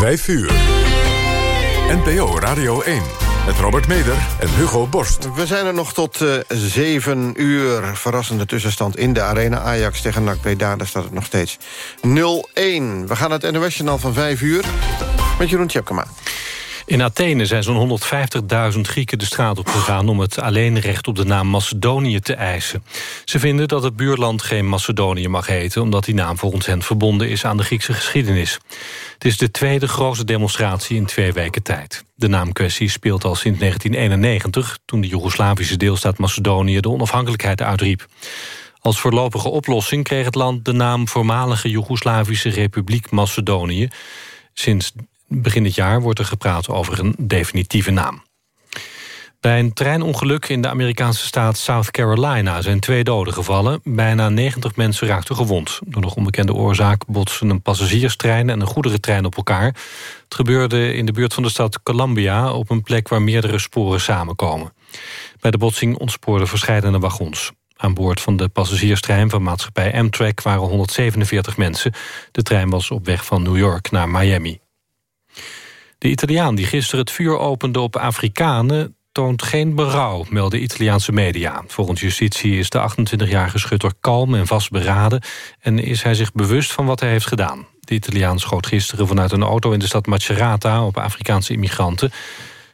5 uur. NPO Radio 1. Met Robert Meder en Hugo Borst. We zijn er nog tot uh, 7 uur. Verrassende tussenstand in de arena. Ajax tegen NAC Breda, daar staat het nog steeds 0-1. We gaan het NOS-journaal van 5 uur met Jeroen Tjepkema. In Athene zijn zo'n 150.000 Grieken de straat op gegaan... om het alleenrecht op de naam Macedonië te eisen. Ze vinden dat het buurland geen Macedonië mag heten... omdat die naam volgens hen verbonden is aan de Griekse geschiedenis. Het is de tweede grote demonstratie in twee weken tijd. De naamkwestie speelt al sinds 1991... toen de Joegoslavische deelstaat Macedonië de onafhankelijkheid uitriep. Als voorlopige oplossing kreeg het land de naam... voormalige Joegoslavische Republiek Macedonië... Sinds Begin dit jaar wordt er gepraat over een definitieve naam. Bij een treinongeluk in de Amerikaanse staat South Carolina... zijn twee doden gevallen. Bijna 90 mensen raakten gewond. Door nog onbekende oorzaak botsen een passagierstrein... en een goederentrein op elkaar. Het gebeurde in de buurt van de stad Columbia... op een plek waar meerdere sporen samenkomen. Bij de botsing ontspoorden verschillende wagons. Aan boord van de passagierstrein van maatschappij Amtrak waren 147 mensen. De trein was op weg van New York naar Miami. De Italiaan die gisteren het vuur opende op Afrikanen toont geen berouw, melden Italiaanse media. Volgens justitie is de 28-jarige schutter kalm en vastberaden... en is hij zich bewust van wat hij heeft gedaan. De Italiaan schoot gisteren vanuit een auto in de stad Macerata... op Afrikaanse immigranten.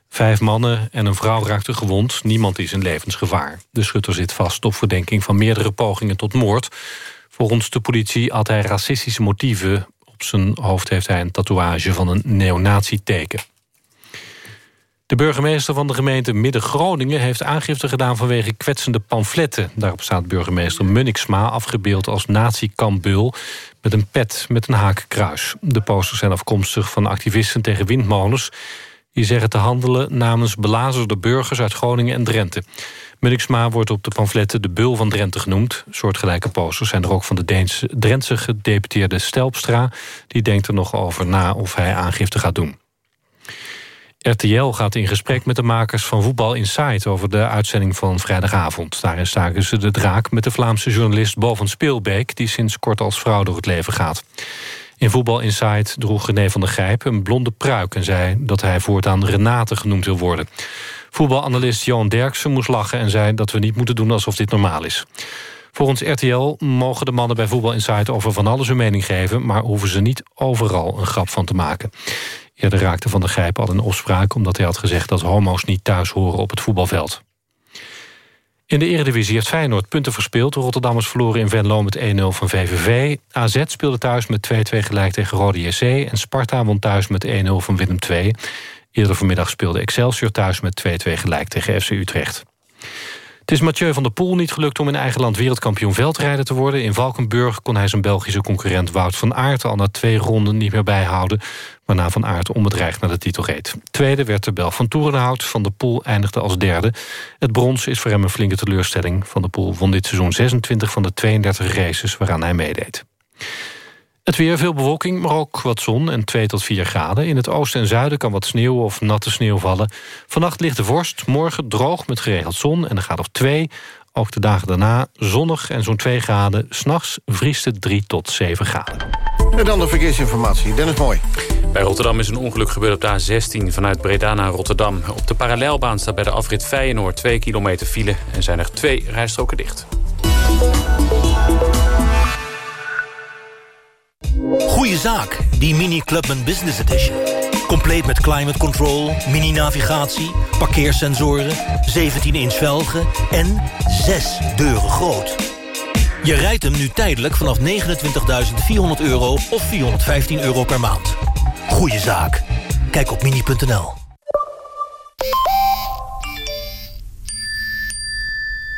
Vijf mannen en een vrouw raakten gewond. Niemand is in levensgevaar. De schutter zit vast op verdenking van meerdere pogingen tot moord. Volgens de politie had hij racistische motieven op zijn hoofd heeft hij een tatoeage van een neonazi-teken. De burgemeester van de gemeente Midden-Groningen... heeft aangifte gedaan vanwege kwetsende pamfletten. Daarop staat burgemeester Munniksma afgebeeld als nazi-kambul... met een pet met een haakkruis. De posters zijn afkomstig van activisten tegen windmolens... die zeggen te handelen namens belazerde burgers uit Groningen en Drenthe. Munniksma wordt op de pamfletten de Bul van Drenthe genoemd. Soortgelijke posters zijn er ook van de Deense, Drentse gedeputeerde Stelpstra. Die denkt er nog over na of hij aangifte gaat doen. RTL gaat in gesprek met de makers van Voetbal Insight... over de uitzending van vrijdagavond. Daarin staken ze de draak met de Vlaamse journalist Boven Speelbeek... die sinds kort als vrouw door het leven gaat. In Voetbal Insight droeg René van der Grijp een blonde pruik... en zei dat hij voortaan Renate genoemd wil worden. Voetbalanalist Johan Derksen moest lachen en zei dat we niet moeten doen alsof dit normaal is. Volgens RTL mogen de mannen bij Voetbal Insight over van alles hun mening geven... maar hoeven ze niet overal een grap van te maken. Eerder raakte Van der Grijp al in opspraak... omdat hij had gezegd dat homo's niet thuis horen op het voetbalveld. In de Eredivisie heeft Feyenoord punten verspeeld. De Rotterdammers verloren in Venlo met 1-0 van VVV. AZ speelde thuis met 2-2 gelijk tegen Rode JC... en Sparta won thuis met 1-0 van Willem II. Eerder vanmiddag speelde Excelsior thuis met 2-2 gelijk tegen FC Utrecht. Het is Mathieu van der Poel niet gelukt om in eigen land wereldkampioen veldrijder te worden. In Valkenburg kon hij zijn Belgische concurrent Wout van Aert al na twee ronden niet meer bijhouden. Waarna Van Aert onbedreigd naar de titel reed. Tweede werd de Bel van Toerenhout. Van der Poel eindigde als derde. Het brons is voor hem een flinke teleurstelling. Van der Poel won dit seizoen 26 van de 32 races waaraan hij meedeed. Het weer, veel bewolking, maar ook wat zon en 2 tot 4 graden. In het oosten en zuiden kan wat sneeuw of natte sneeuw vallen. Vannacht ligt de vorst, morgen droog met geregeld zon en een graad of 2. Ook de dagen daarna zonnig en zo'n 2 graden. S'nachts vriest het 3 tot 7 graden. En dan de verkeersinformatie. Dennis Mooi. Bij Rotterdam is een ongeluk gebeurd op de A16 vanuit Breda naar Rotterdam. Op de parallelbaan staat bij de afrit Feyenoord 2 kilometer file... en zijn er twee rijstroken dicht. Goeie zaak, die Mini Clubman Business Edition. Compleet met climate control, mini-navigatie, parkeersensoren... 17-inch velgen en 6 deuren groot. Je rijdt hem nu tijdelijk vanaf 29.400 euro of 415 euro per maand. Goeie zaak. Kijk op mini.nl.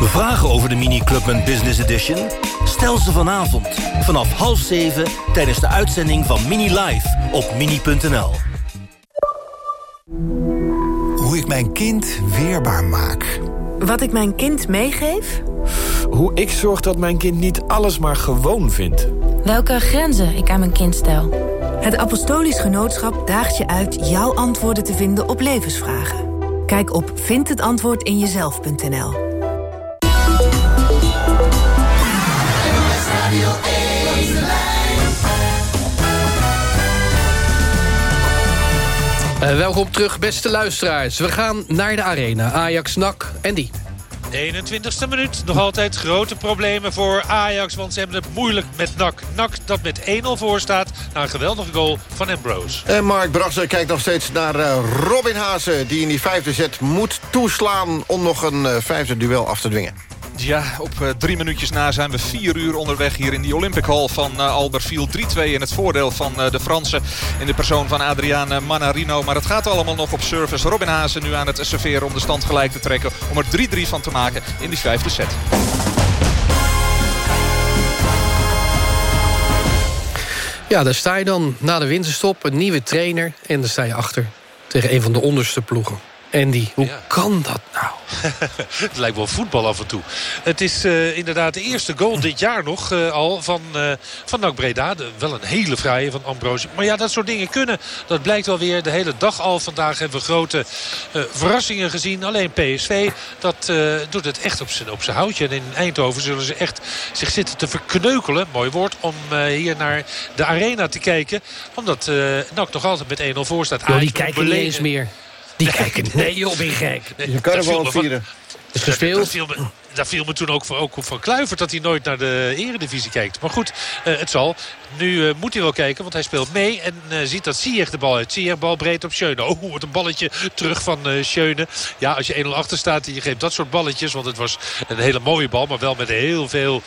Vragen over de Mini Clubman Business Edition? Stel ze vanavond vanaf half zeven tijdens de uitzending van Mini Live op mini.nl. Hoe ik mijn kind weerbaar maak. Wat ik mijn kind meegeef? Hoe ik zorg dat mijn kind niet alles maar gewoon vindt. Welke grenzen ik aan mijn kind stel. Het Apostolisch Genootschap daagt je uit jouw antwoorden te vinden op levensvragen. Kijk op vindhetantwoordinjezelf.nl uh, welkom terug, beste luisteraars. We gaan naar de arena. Ajax, NAC, Andy. 21ste minuut. Nog altijd grote problemen voor Ajax. Want ze hebben het moeilijk met NAC. NAC dat met 1-0 voor staat. Na een geweldige goal van Ambrose. En Mark Brasser kijkt nog steeds naar uh, Robin Haase. Die in die vijfde set moet toeslaan om nog een uh, vijfde duel af te dwingen. Ja, op uh, drie minuutjes na zijn we vier uur onderweg hier in die Olympic Hall van uh, Albertville. 3-2 in het voordeel van uh, de Fransen in de persoon van Adriaan Manarino. Maar het gaat allemaal nog op service. Robin Haase nu aan het serveren om de stand gelijk te trekken. Om er 3-3 van te maken in die vijfde set. Ja, daar sta je dan na de winterstop. Een nieuwe trainer. En dan sta je achter tegen een van de onderste ploegen. Andy, hoe ja. kan dat nou? het lijkt wel voetbal af en toe. Het is uh, inderdaad de eerste goal dit jaar nog uh, al van, uh, van NAC Breda. De, wel een hele fraaie van Ambrosi. Maar ja, dat soort dingen kunnen. Dat blijkt wel weer de hele dag al. Vandaag hebben we grote verrassingen gezien. Alleen PSV, dat doet het echt op zijn op houtje. En in Eindhoven zullen ze echt zich zitten te verkneukelen. Mooi woord om hier naar de arena te kijken. Omdat NAC nog altijd met 1-0 voor staat. Jo, die kijken niet eens meer. Die kijken, nee joh, ben gek. Je kan er wel vieren. Is gespeeld daar viel me toen ook voor, ook van Kluivert dat hij nooit naar de eredivisie kijkt. Maar goed, uh, het zal. Nu uh, moet hij wel kijken, want hij speelt mee. En uh, ziet dat Ziyech de bal uit. Ziyech bal breed op Schöne. Oh, wat een balletje terug van uh, Schöne. Ja, als je 1-0 achter staat en je geeft dat soort balletjes. Want het was een hele mooie bal. Maar wel met heel veel,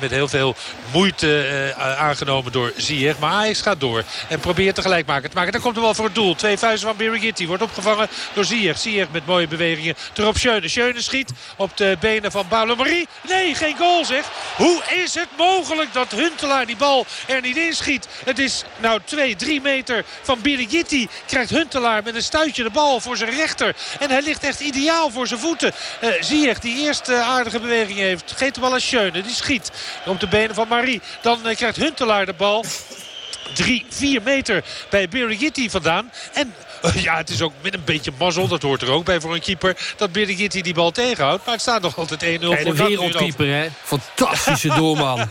met heel veel moeite aangenomen door Ziyech. Maar Ajax gaat door. En probeert tegelijk maken te maken. Dan komt de bal voor het doel. Twee vuisten van Birigiti. Wordt opgevangen door Ziyech. Ziyech met mooie bewegingen terug op Schöne. Schöne schiet op de benen van Paulo Marie. Nee, geen goal zeg. Hoe is het mogelijk dat Huntelaar die bal er niet inschiet? Het is nou 2, 3 meter van Birigiti. Krijgt Huntelaar met een stuitje de bal voor zijn rechter. En hij ligt echt ideaal voor zijn voeten. Uh, Ziyech die eerste aardige beweging heeft. Geeft de bal aan. Die schiet op de benen van Marie. Dan uh, krijgt Huntelaar de bal. 3, 4 meter bij Birigiti vandaan. En ja, het is ook met een beetje mazzel. Dat hoort er ook bij voor een keeper. Dat Birigiti die bal tegenhoudt. Maar het staat nog altijd 1-0 voor de wereldkeeper, hè? Fantastische doelman.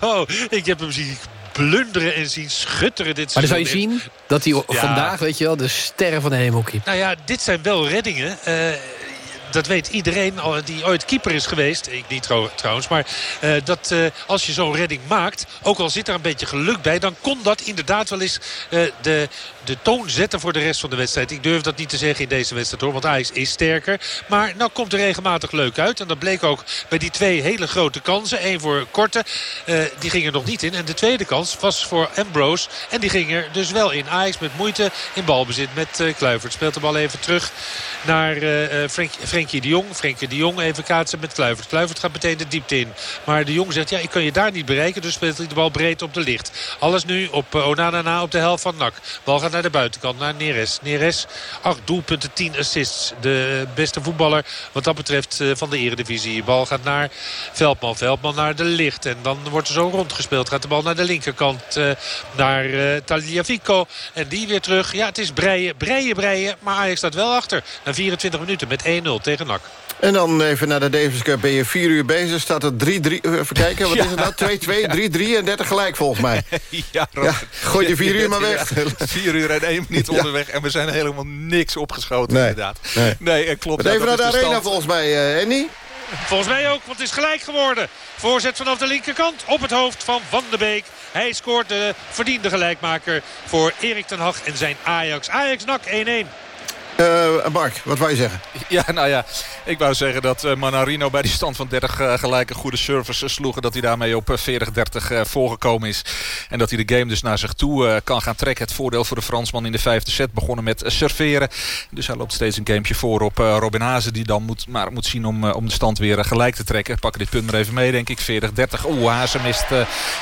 oh, ik heb hem zien blunderen en zien schutteren dit Maar dan zou je zien dat hij vandaag, weet je wel, de sterren van de hemel keept. Nou ja, dit zijn wel reddingen. Uh, dat weet iedereen die ooit keeper is geweest. Ik niet trouwens. Maar uh, dat uh, als je zo'n redding maakt. Ook al zit er een beetje geluk bij. Dan kon dat inderdaad wel eens uh, de, de toon zetten voor de rest van de wedstrijd. Ik durf dat niet te zeggen in deze wedstrijd hoor. Want Ajax is sterker. Maar nou komt er regelmatig leuk uit. En dat bleek ook bij die twee hele grote kansen. Eén voor Korte. die ging er nog niet in. En de tweede kans was voor Ambrose. En die ging er dus wel in. Ajax met moeite in balbezit met Kluivert. Speelt de bal even terug naar Frank, Frenkie de Jong. Frenkie de Jong even kaatsen met Kluivert. Kluivert gaat meteen de diepte in. Maar de Jong zegt, ja, ik kan je daar niet bereiken. Dus speelt hij de bal breed op de licht. Alles nu op uh, Onana na op de helft van NAC. Bal gaat naar de buitenkant, naar Neres. Neres, 8 doelpunten, 10 assists. De beste voetballer wat dat betreft uh, van de eredivisie. Bal gaat naar Veldman. Veldman naar de licht. En dan wordt er zo rondgespeeld. Gaat de bal naar de linkerkant. Uh, naar uh, Tagliafico. En die weer terug. Ja, het is breien, breien, breien. Maar Ajax staat wel achter. Na 24 minuten met 1-0 tegen NAC. En dan even naar de Davis Cup. Ben je vier uur bezig? Staat het 3-3? Even kijken, wat ja. is het nou? 2-2, 3-3 en 30 gelijk volgens mij. ja, ja, gooi je vier uur maar weg. vier uur en één minuut onderweg. En we zijn helemaal niks opgeschoten nee. inderdaad. Nee, nee klopt. Maar even naar de, de arena volgens mij, uh, Andy. Volgens mij ook, want het is gelijk geworden. Voorzet vanaf de linkerkant op het hoofd van Van de Beek. Hij scoort de verdiende gelijkmaker voor Erik ten Hag en zijn Ajax. Ajax-NAC 1-1. Uh, Mark, wat wou je zeggen? Ja, nou ja, ik wou zeggen dat uh, Manarino bij die stand van 30 uh, gelijke goede services sloegen. Dat hij daarmee op 40-30 voorgekomen is. En dat hij de game dus naar zich toe kan gaan trekken. Het voordeel voor de Fransman in de vijfde set begonnen met serveren. Dus hij loopt steeds een gamepje voor op Robin Hazen. Die dan moet, maar moet zien om, om de stand weer gelijk te trekken. Pakken dit punt maar even mee, denk ik. 40-30. Oeh, Hazen mist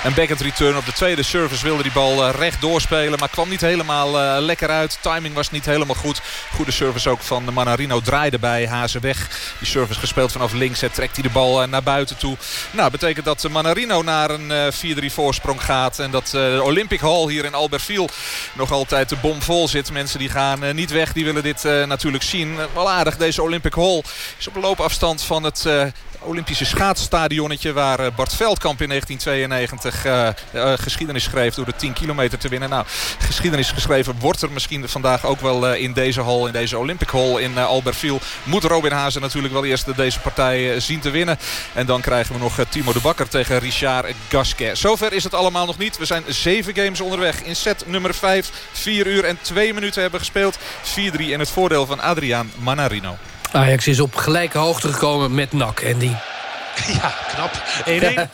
een backhand return op de tweede service. Wilde die bal recht doorspelen, maar kwam niet helemaal lekker uit. Timing was niet helemaal goed. Goed goede service ook van Manarino draaide bij Hazen weg. Die service gespeeld vanaf links. Hij trekt hij de bal naar buiten toe. Nou, betekent dat Manarino naar een 4-3 voorsprong gaat. En dat de Olympic Hall hier in Albertville nog altijd de bom vol zit. Mensen die gaan niet weg. Die willen dit natuurlijk zien. wel aardig. Deze Olympic Hall is op loopafstand van het Olympische schaatsstadionnetje waar eh, Bart Veldkamp in 1992 uh, uh, geschiedenis schreef door de 10 kilometer te winnen. Nou, geschiedenis geschreven wordt er misschien vandaag ook wel in deze hal, in deze Olympic Hall in Albertville. Moet Robin Hazen natuurlijk wel eerst deze partij zien te winnen. En dan krijgen we nog Timo de Bakker tegen Richard Gasquet. Zover is het allemaal nog niet. We zijn zeven games onderweg in set nummer 5. 4 uur en 2 minuten hebben gespeeld. 4-3 in het voordeel van Adriaan Manarino. Ajax is op gelijke hoogte gekomen met NAC. En die Ja, knap. 1-1.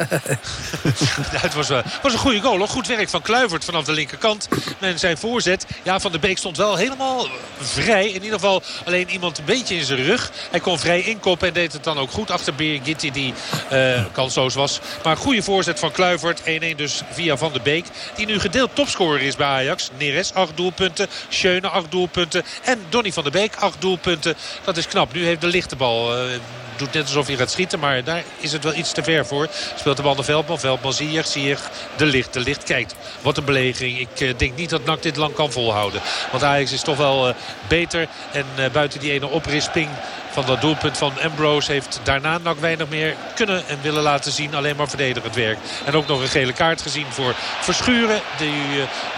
het was, uh, was een goede goal. Hoor. Goed werk van Kluivert vanaf de linkerkant. En zijn voorzet. Ja, Van de Beek stond wel helemaal vrij. In ieder geval alleen iemand een beetje in zijn rug. Hij kon vrij inkoppen en deed het dan ook goed achter Birgitti die uh, kansloos was. Maar goede voorzet van Kluivert. 1-1 dus via Van de Beek. Die nu gedeeld topscorer is bij Ajax. Neres 8 doelpunten. Schöne 8 doelpunten. En Donny van de Beek 8 doelpunten. Dat is knap. Nu heeft de lichte bal... Uh, doet net alsof hij gaat schieten. Maar daar is het wel iets te ver voor. Speelt de bal naar Veldman. Veldman zie je, zie je de licht. De licht kijkt. Wat een belegering. Ik uh, denk niet dat NAC dit lang kan volhouden. Want Ajax is toch wel uh, beter. En uh, buiten die ene oprisping van dat doelpunt van Ambrose heeft daarna NAC weinig meer kunnen en willen laten zien. Alleen maar verdedigend werk. En ook nog een gele kaart gezien voor Verschuren. Die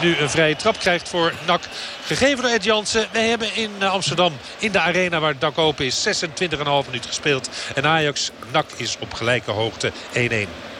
nu een vrije trap krijgt voor NAC. Gegeven door Ed Jansen. Wij hebben in Amsterdam in de arena waar het dak open is 26,5 minuut gespeeld. En Ajax NAC is op gelijke hoogte 1-1.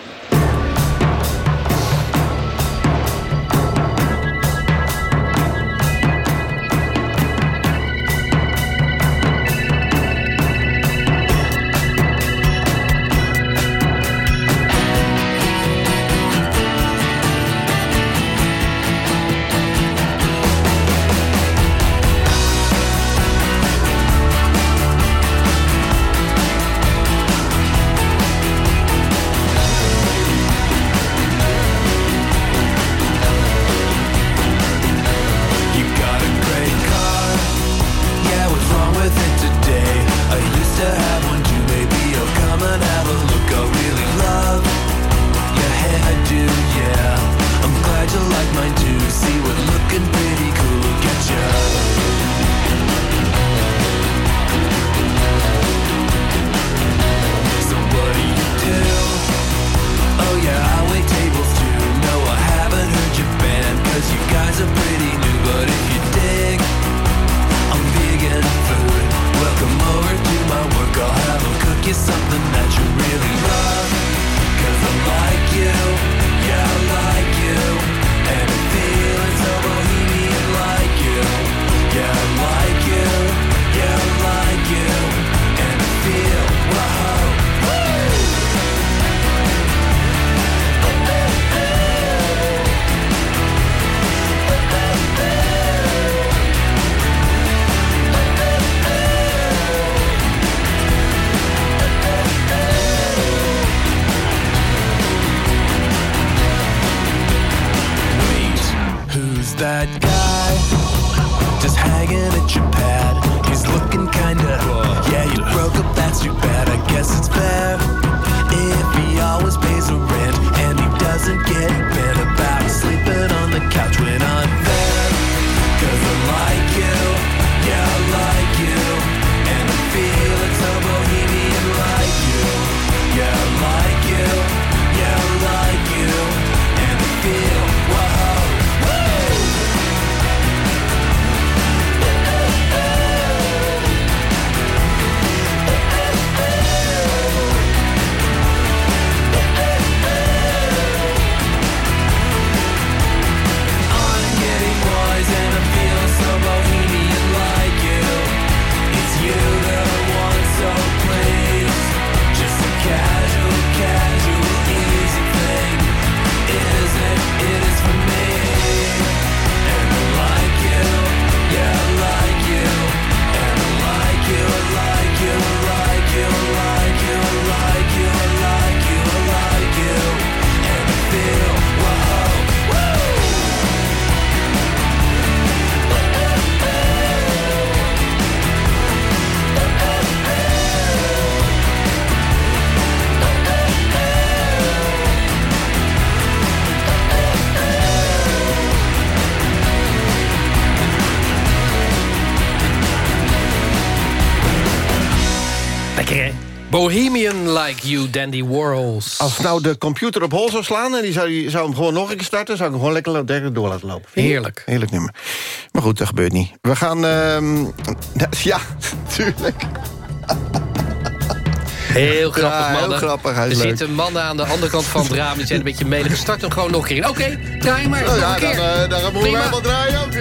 Bohemian Like You, Dandy Warhols. Als nou de computer op hol zou slaan... en die zou, die zou hem gewoon nog een keer starten... zou ik hem gewoon lekker, lekker door laten lopen. Heerlijk. Heerlijk nummer. Maar goed, dat gebeurt niet. We gaan... ehm, ja, tuurlijk. Heel grappig, Ja, heel mannen. grappig, hij is er zitten mannen aan de andere kant van het raam... die zijn een beetje melig. Start hem gewoon nog een keer in. Oké, draai maar. Oh ja, dan, eh, dan moeten we helemaal draaien ook nu.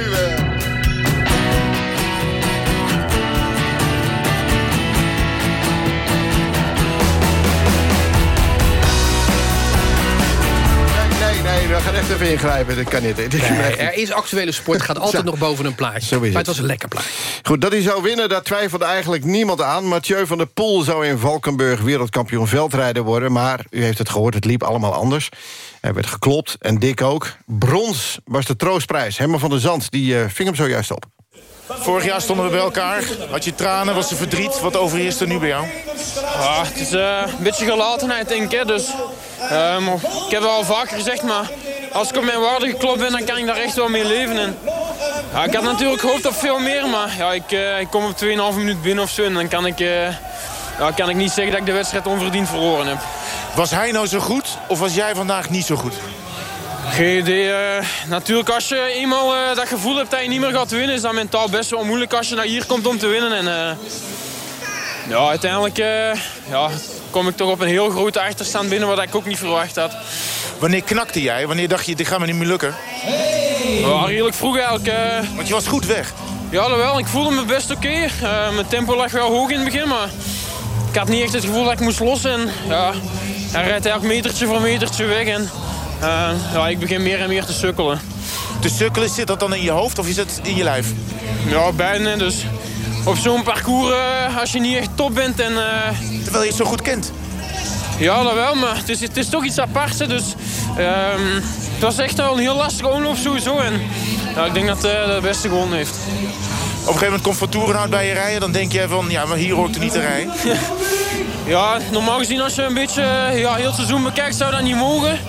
We gaan echt even ingrijpen. Dat kan niet. Dit is Nee, echt- er is actuele sport, gaat altijd Ja. nog boven een plaatje. Zo is maar het. het was een lekker plaatje. Goed, dat hij zou winnen, daar twijfelde eigenlijk niemand aan. Mathieu van der Poel zou in Valkenburg wereldkampioen veldrijder worden... maar u heeft het gehoord, het liep allemaal anders. Hij werd geklopt, en dik ook. Brons was de troostprijs. Herman van der Zand, die eh, ving hem zojuist op. Vorig jaar stonden we bij elkaar. Had je tranen, was er verdriet. Wat overheerst er nu bij jou? Ja, het is eh, een beetje gelatenheid, denk ik. Hè. Dus, ehm, ik heb het al vaker gezegd, maar als ik op mijn waarde geklopt ben, dan kan ik daar echt wel mee leven. En, ja, ik had natuurlijk gehoopt op veel meer, maar ja, ik, eh, ik kom op 2,5 minuut binnen of zo. En dan kan ik, eh, ja, kan ik niet zeggen dat ik de wedstrijd onverdiend verloren heb. Was hij nou zo goed of was jij vandaag niet zo goed? Geen idee. eh, natuurlijk, als je eenmaal eh, dat gevoel hebt dat je niet meer gaat winnen, is dat mentaal best wel moeilijk als je naar hier komt om te winnen. En, eh, ja, uiteindelijk eh, ja, kom ik toch op een heel grote achterstand binnen, wat ik ook niet verwacht had. Wanneer knakte jij? Wanneer dacht je, dit gaat me niet meer lukken? Ja, redelijk vroeg eigenlijk. eh. Want je was goed weg. Ja, dat wel. Ik voelde me best oké. Eh, mijn tempo lag wel hoog in het begin, maar ik had niet echt het gevoel dat ik moest lossen. En, ja, hij rijdt eigenlijk metertje voor metertje weg. En, eh, ja, ik begin meer en meer te sukkelen. Te sukkelen, zit dat dan in je hoofd of is het in je lijf? Ja, bijna. Dus op zo'n parcours, eh, als je niet echt top bent en... eh, Terwijl je het zo goed kent. Ja, dat wel, maar het is, het is toch iets aparts. Dus ehm, het was echt wel een heel lastige omloop sowieso. En ja, ik denk dat hij de beste gewonnen heeft. Op een gegeven moment komt Van Toerenhout bij je rijden. Dan denk jij van, ja, maar hier hoort er niet te rijden. Ja, normaal gezien als je een beetje ja, heel het seizoen bekijkt zou dat niet mogen.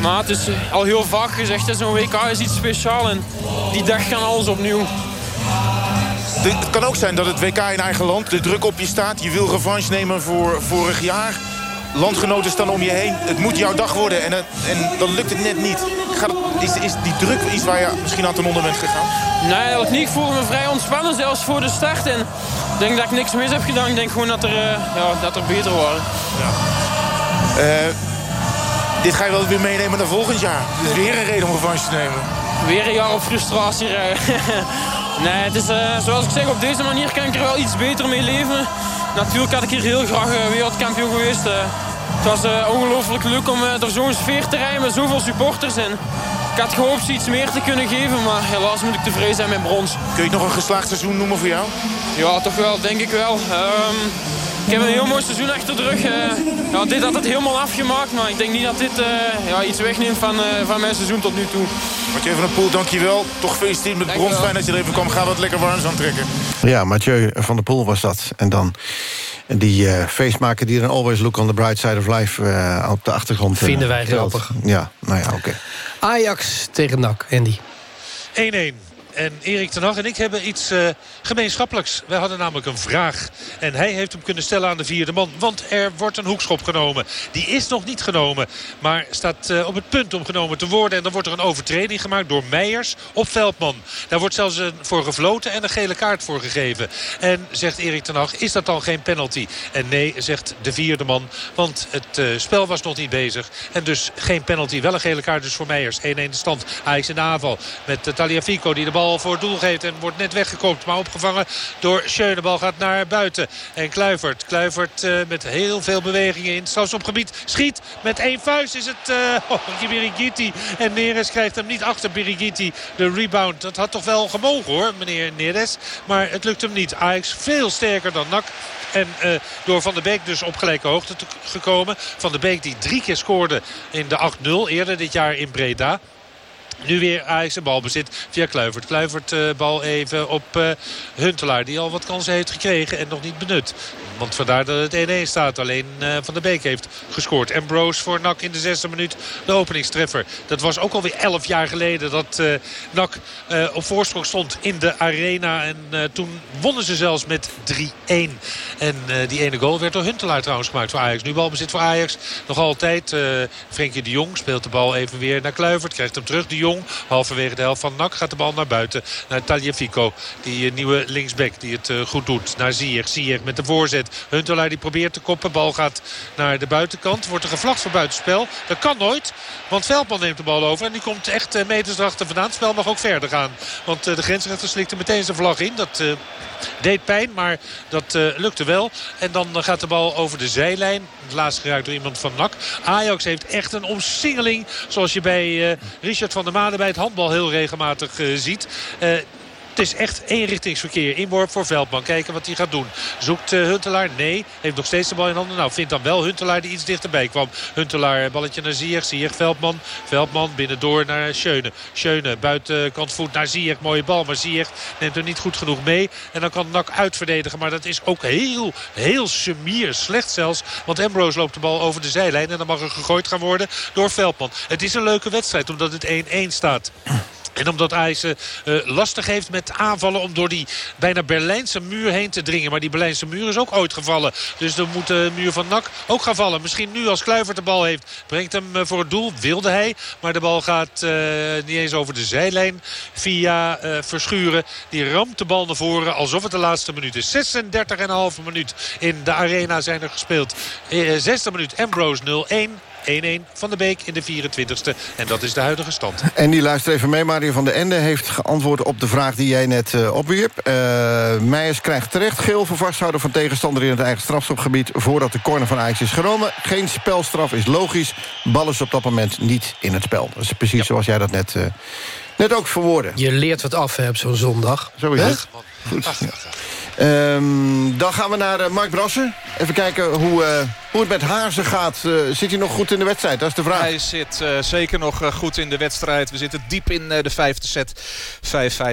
Maar het is al heel vaak gezegd, zo'n WK is iets speciaals. En die dag kan alles opnieuw. De- het kan ook zijn dat het WK in eigen land, de druk op je staat. Je wil revanche nemen voor vorig jaar. Landgenoten staan om je heen. Het moet jouw dag worden en, en dan lukt het net niet. Gaat het, is, is die druk iets waar je misschien aan ten onder bent gegaan? Nee, eigenlijk niet. Ik voelde me vrij ontspannen, zelfs voor de start. En ik denk dat ik niks mis heb gedaan. Ik denk gewoon dat er, eh, ja, dat er beter waren. Eh, dit ga je wel weer meenemen naar volgend jaar. Dus weer een reden om revanche te nemen. Weer een jaar op frustratie rijden. nee, het is eh, zoals ik zeg, op deze manier kan ik er wel iets beter mee leven. Natuurlijk had ik hier heel graag eh, wereldkampioen geweest. eh. het was ongelooflijk leuk om door zo'n sfeer te rijden met zoveel supporters. En ik had gehoopt iets meer te kunnen geven, maar helaas moet ik tevreden zijn met brons. Kun je het nog een geslaagd seizoen noemen voor jou? Ja, toch wel, denk ik wel. Ehm, ik heb een heel mooi seizoen achter de rug. eh. ja, dit had het helemaal afgemaakt, maar ik denk niet dat dit eh, ja, iets wegneemt van, eh, van mijn seizoen tot nu toe. Mathieu van der Poel, dankjewel. Toch gefeliciteerd met brons. Fijn dat je er even kwam. Ga wat lekker warms aantrekken. Ja, Mathieu van der Poel was dat. En dan die eh feestmaker die dan always look on the bright side of life eh, op de achtergrond. eh, Vinden wij grappig. Ja, nou ja, oké. Ajax tegen NAC, Andy. 1-1. En Erik ten Hag en ik hebben iets eh, gemeenschappelijks. Wij hadden namelijk een vraag. En hij heeft hem kunnen stellen aan de vierde man. Want er wordt een hoekschop genomen. Die is nog niet genomen. Maar staat eh, op het punt om genomen te worden. En dan wordt er een overtreding gemaakt door Meijers op Veldman. Daar wordt zelfs een, voor gefloten en een gele kaart voor gegeven. En zegt Erik ten Hag, is dat dan geen penalty? En nee, zegt de vierde man. Want het eh, spel was nog niet bezig. En dus geen penalty. Wel een gele kaart dus voor Meijers. 1-1 de stand. Ajax in de aanval. Met uh, Taliafico die de bal voor het doel geeft. En wordt net weggekoopt. Maar opgevangen door Schöne. Bal gaat naar buiten. En Kluivert. Kluivert uh, met heel veel bewegingen in het strafschopgebied. Schiet met één vuist is het uh, oh, Birigiti. En Neres krijgt hem niet achter Birigiti. De rebound. Dat had toch wel gemogen hoor, meneer Neres. Maar het lukt hem niet. Ajax veel sterker dan NAC. En uh, door Van der Beek dus op gelijke hoogte te gekomen. Van der Beek die drie keer scoorde in de 8-0 eerder dit jaar in Breda. Nu weer Ajax een balbezit via Kluivert. Kluivert uh, bal even op uh, Huntelaar. Die al wat kansen heeft gekregen en nog niet benut. Want vandaar dat het 1-1 staat. Alleen uh, Van der Beek heeft gescoord. Ambrose voor NAC in de zesde minuut de openingstreffer. Dat was ook alweer 11 jaar geleden dat uh, NAC uh, op voorsprong stond in de arena. En toen wonnen ze zelfs met 3-1. En die ene goal werd door Huntelaar trouwens gemaakt voor Ajax. Nu balbezit voor Ajax. Nog altijd. Frenkie de Jong speelt de bal even weer naar Kluivert. Krijgt hem terug de Jong. Halverwege de helft van NAC gaat de bal naar buiten. Naar Taljefico. Die nieuwe linksback die het goed doet. Naar Ziyech. Ziyech met de voorzet. Huntelaar die probeert te koppen. Bal gaat naar de buitenkant. Wordt er gevlacht voor buitenspel. Dat kan nooit. Want Veldman neemt de bal over. En die komt echt meters erachter vandaan. Het spel mag ook verder gaan. Want de grensrechter slikte meteen zijn vlag in. Dat uh, deed pijn. Maar dat lukte wel. En dan gaat de bal over de zijlijn. Het laatst geraakt door iemand van NAC. Ajax heeft echt een omsingeling. Zoals je bij Richard van der Maden bij het handbal heel regelmatig ziet. Het is echt eenrichtingsverkeer. Inworp voor Veldman. Kijken wat hij gaat doen. Zoekt uh, Huntelaar? Nee. Heeft nog steeds de bal in handen. Nou, vindt dan wel Huntelaar die iets dichterbij kwam. Huntelaar, balletje naar Ziyech. Ziyech, Veldman. Veldman binnendoor naar Schöne. Schöne, buitenkant voet naar Ziyech. Mooie bal, maar Ziyech neemt er niet goed genoeg mee. En dan kan Nak uitverdedigen. Maar dat is ook heel, heel semier. Slecht zelfs. Want Ambrose loopt de bal over de zijlijn. En dan mag er gegooid gaan worden door Veldman. Het is een leuke wedstrijd omdat het 1-1 staat. En omdat Ajax uh, lastig heeft met aanvallen om door die bijna Berlijnse muur heen te dringen. Maar die Berlijnse muur is ook ooit gevallen. Dus dan moet de muur van NAC ook gaan vallen. Misschien nu als Kluivert de bal heeft. Brengt hem uh, voor het doel. Wilde hij. Maar de bal gaat uh, niet eens over de zijlijn. Via Verschuren. Die ramt de bal naar voren. Alsof het de laatste minuut is. 36,5 minuut in de arena zijn er gespeeld. zesde minuut Ambrose 0-1. 1-1 van de Beek in de 24e. En dat is de huidige stand. En die luistert even mee. Mario van der Ende heeft geantwoord op de vraag die jij net uh, opwierp. Uh, Meijers krijgt terecht geel voor vasthouden van tegenstander in het eigen strafstopgebied... voordat de corner van Ajax is genomen. Geen spelstraf is logisch. Bal is op dat moment niet in het spel. Dat is precies ja. zoals jij dat net, uh, net ook verwoordde. Je leert wat af op zo'n zondag. Zo is het. Goed. Um, dan gaan we naar uh, Mark Brassen. Even kijken hoe, uh, hoe het met Haarzen gaat. Uh, zit hij nog goed in de wedstrijd? Dat is de vraag. Hij zit zeker nog goed in de wedstrijd. We zitten diep in de vijfde set.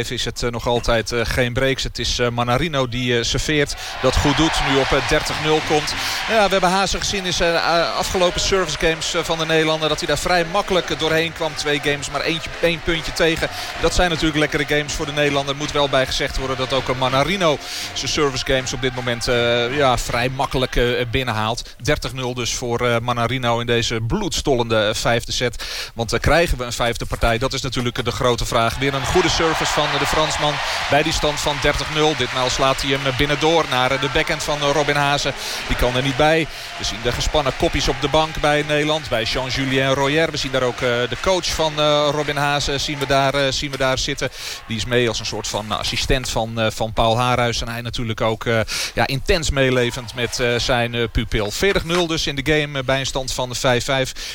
5-5 is het nog altijd geen breaks. Het is Manarino die serveert. Dat goed doet. Nu op 30-0 komt. Ja, we hebben Hazen gezien in zijn afgelopen service games van de Nederlander. Dat hij daar vrij makkelijk doorheen kwam. Twee games, maar eentje, één puntje tegen. Dat zijn natuurlijk lekkere games voor de Nederlander. Moet wel bij gezegd worden dat ook Manarino zijn service games op dit moment ja, vrij makkelijk binnenhaalt. 30-0 dus voor uh, Manarino in deze bloedstollende vijfde set. Want krijgen we een vijfde partij? Dat is natuurlijk de grote vraag. Weer een goede service van de Fransman bij die stand van 30-0. Ditmaal slaat hij hem binnendoor naar de backhand van Robin Hazen. Die kan er niet bij. We zien de gespannen kopjes op de bank bij Nederland. Bij Jean-Julien Royer. We zien daar ook de coach van Robin Hazen zien we, daar, zien we daar zitten. Die is mee als een soort van assistent van, van Paul Haarhuis. En hij natuurlijk ook uh, ja, intens meelevend met uh, zijn uh, pupil. 40-0 dus in de game bij een stand van 5-5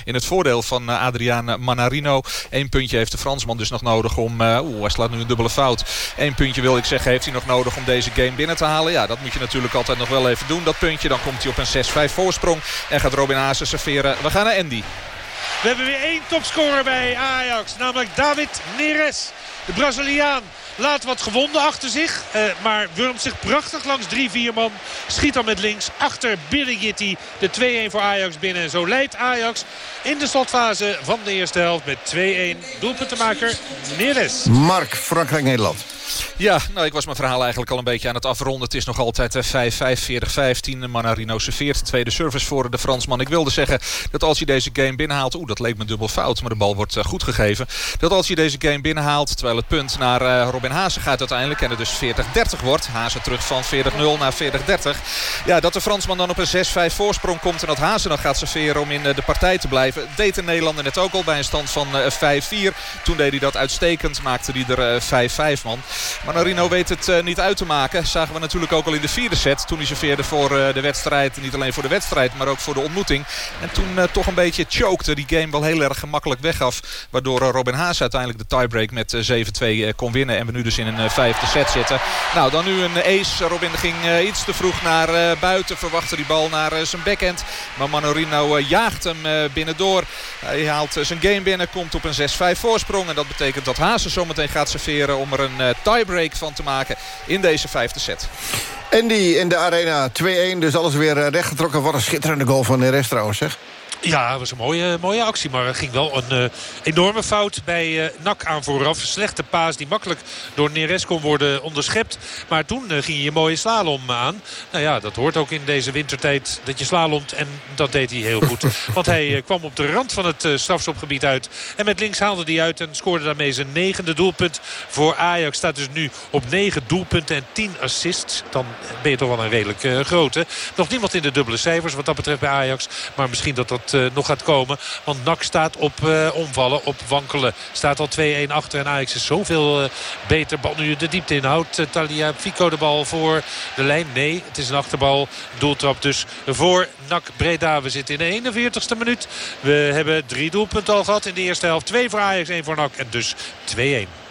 in het voordeel van Adriaan Manarino. Eén puntje heeft de Fransman dus nog nodig om... Oeh, hij slaat nu een dubbele fout. Eén puntje wil ik zeggen heeft hij nog nodig om deze game binnen te halen. Ja, dat moet je natuurlijk altijd nog wel even doen, dat puntje. Dan komt hij op een 6-5 voorsprong en gaat Robin Haase serveren. We gaan naar Andy. We hebben weer één topscorer bij Ajax, namelijk David Neres. De Braziliaan laat wat gewonden achter zich. Uh, maar wurmt zich prachtig langs 3-4 man. Schiet dan met links achter Birigiti. De 2-1 voor Ajax binnen. En zo leidt Ajax in de slotfase van de eerste helft met 2-1. Doelpuntenmaker Neres. Mark, Frankrijk-Nederland. Ja, nou, ik was mijn verhaal eigenlijk al een beetje aan het afronden. Het is nog altijd 5-5, 40-15. Manarino serveert. Tweede service voor de Fransman. Ik wilde zeggen dat als je deze game binnenhaalt... Oeh, dat leek me dubbel fout, maar de bal wordt goed gegeven. Dat als je deze game binnenhaalt, terwijl het punt naar uh, Robin Haase gaat uiteindelijk... en het dus 40-30 wordt. Haase terug van 40-0 naar 40-30. Ja, dat de Fransman dan op een 6-5 voorsprong komt... en dat Haase nog gaat serveren om in de partij te blijven... deed de Nederlander net ook al bij een stand van 5-4. Toen deed hij dat uitstekend, maakte hij er 5-5 man. Manarino weet het niet uit te maken. Zagen we natuurlijk ook al in de vierde set. Toen hij serveerde voor de wedstrijd. Niet alleen voor de wedstrijd, maar ook voor de ontmoeting. En toen toch een beetje chokte. Die game wel heel erg gemakkelijk weggaf. Waardoor Robin Haas uiteindelijk de tiebreak met 7-2 kon winnen. En we nu dus in een vijfde set zitten. Nou, dan nu een ace. Robin ging iets te vroeg naar buiten. Verwachtte die bal naar zijn backhand. Maar Manarino jaagt hem binnendoor. Hij haalt zijn game binnen. Komt op een 6-5 voorsprong. En dat betekent dat Haase zometeen gaat serveren om er een tiebreak van te maken in deze vijfde set. Andy in de arena 2-1. Dus alles weer rechtgetrokken. Wat een schitterende goal van Neres trouwens zeg. Ja, het was een mooie, mooie actie. Maar er ging wel een uh, enorme fout bij uh, NAC aan vooraf. Slechte paas die makkelijk door Neres kon worden onderschept. Maar toen uh, ging je mooie slalom aan. Nou ja, dat hoort ook in deze wintertijd dat je slalomt. En dat deed hij heel goed. Want hij kwam op de rand van het strafschopgebied uit. En met links haalde hij uit en scoorde daarmee zijn negende doelpunt voor Ajax. Staat dus nu op negen doelpunten en tien assists. Dan ben je toch wel een redelijk grote. Nog niemand in de dubbele cijfers wat dat betreft bij Ajax. Maar misschien dat dat uh, nog gaat komen. Want NAC staat op uh, omvallen, op wankelen. Staat al 2-1 achter en Ajax is zoveel uh, beter. Bal nu de diepte inhoudt. Talia Fico de bal voor de lijn. Nee, het is een achterbal. Doeltrap dus voor NAC Breda. We zitten in de 41ste minuut. We hebben drie doelpunten al gehad in de eerste helft. Twee voor Ajax, één voor NAC en dus 2-1.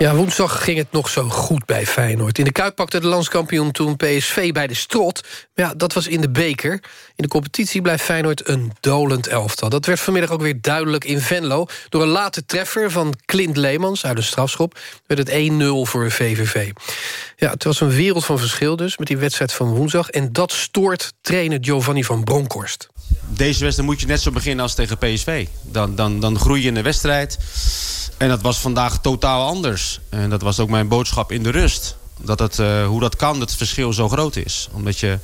Ja, woensdag ging het nog zo goed bij Feyenoord. In de Kuip pakte de landskampioen toen PSV bij de strot. Maar ja, dat was in de beker. In de competitie blijft Feyenoord een dolend elftal. Dat werd vanmiddag ook weer duidelijk in Venlo. Door een late treffer van Clint Leemans uit de strafschop... werd het 1-0 voor VVV. Ja, het was een wereld van verschil dus met die wedstrijd van woensdag. En dat stoort trainer Giovanni van Bronckhorst. Deze wedstrijd moet je net zo beginnen als tegen PSV. Dan, dan, dan groei je in de wedstrijd... En dat was vandaag totaal anders. En dat was ook mijn boodschap in de rust. Dat het, uh, hoe dat kan, dat het verschil zo groot is. Omdat je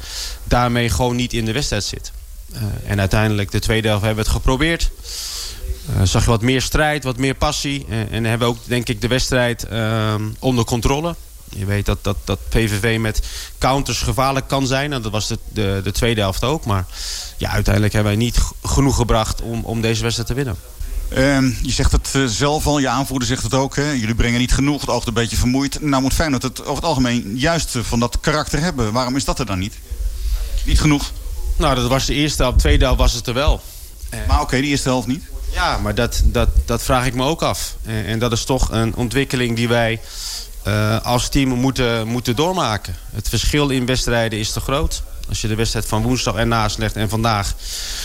daarmee gewoon niet in de wedstrijd zit. Uh, en uiteindelijk, de tweede helft hebben we het geprobeerd. Uh, zag je wat meer strijd, wat meer passie. en hebben we ook, denk ik, de wedstrijd onder controle. Je weet dat, dat, dat PVV met counters gevaarlijk kan zijn. En dat was de, de, de tweede helft ook. Maar ja, uiteindelijk hebben wij niet genoeg gebracht om, om deze wedstrijd te winnen. Uh, je zegt het uh, zelf al, je aanvoerder zegt het ook. Hè? Jullie brengen niet genoeg, het oogt een beetje vermoeid. Nou moet Feyenoord het over het algemeen juist van dat karakter hebben. Waarom is dat er dan niet? Niet genoeg? Nou, dat was de eerste helft. De tweede helft was het er wel. Maar oké, okay, die eerste helft niet? Ja, maar dat, dat, dat vraag ik me ook af. En dat is toch een ontwikkeling die wij uh, als team moeten, moeten doormaken. Het verschil in wedstrijden is te groot. Als je de wedstrijd van woensdag ernaast legt en vandaag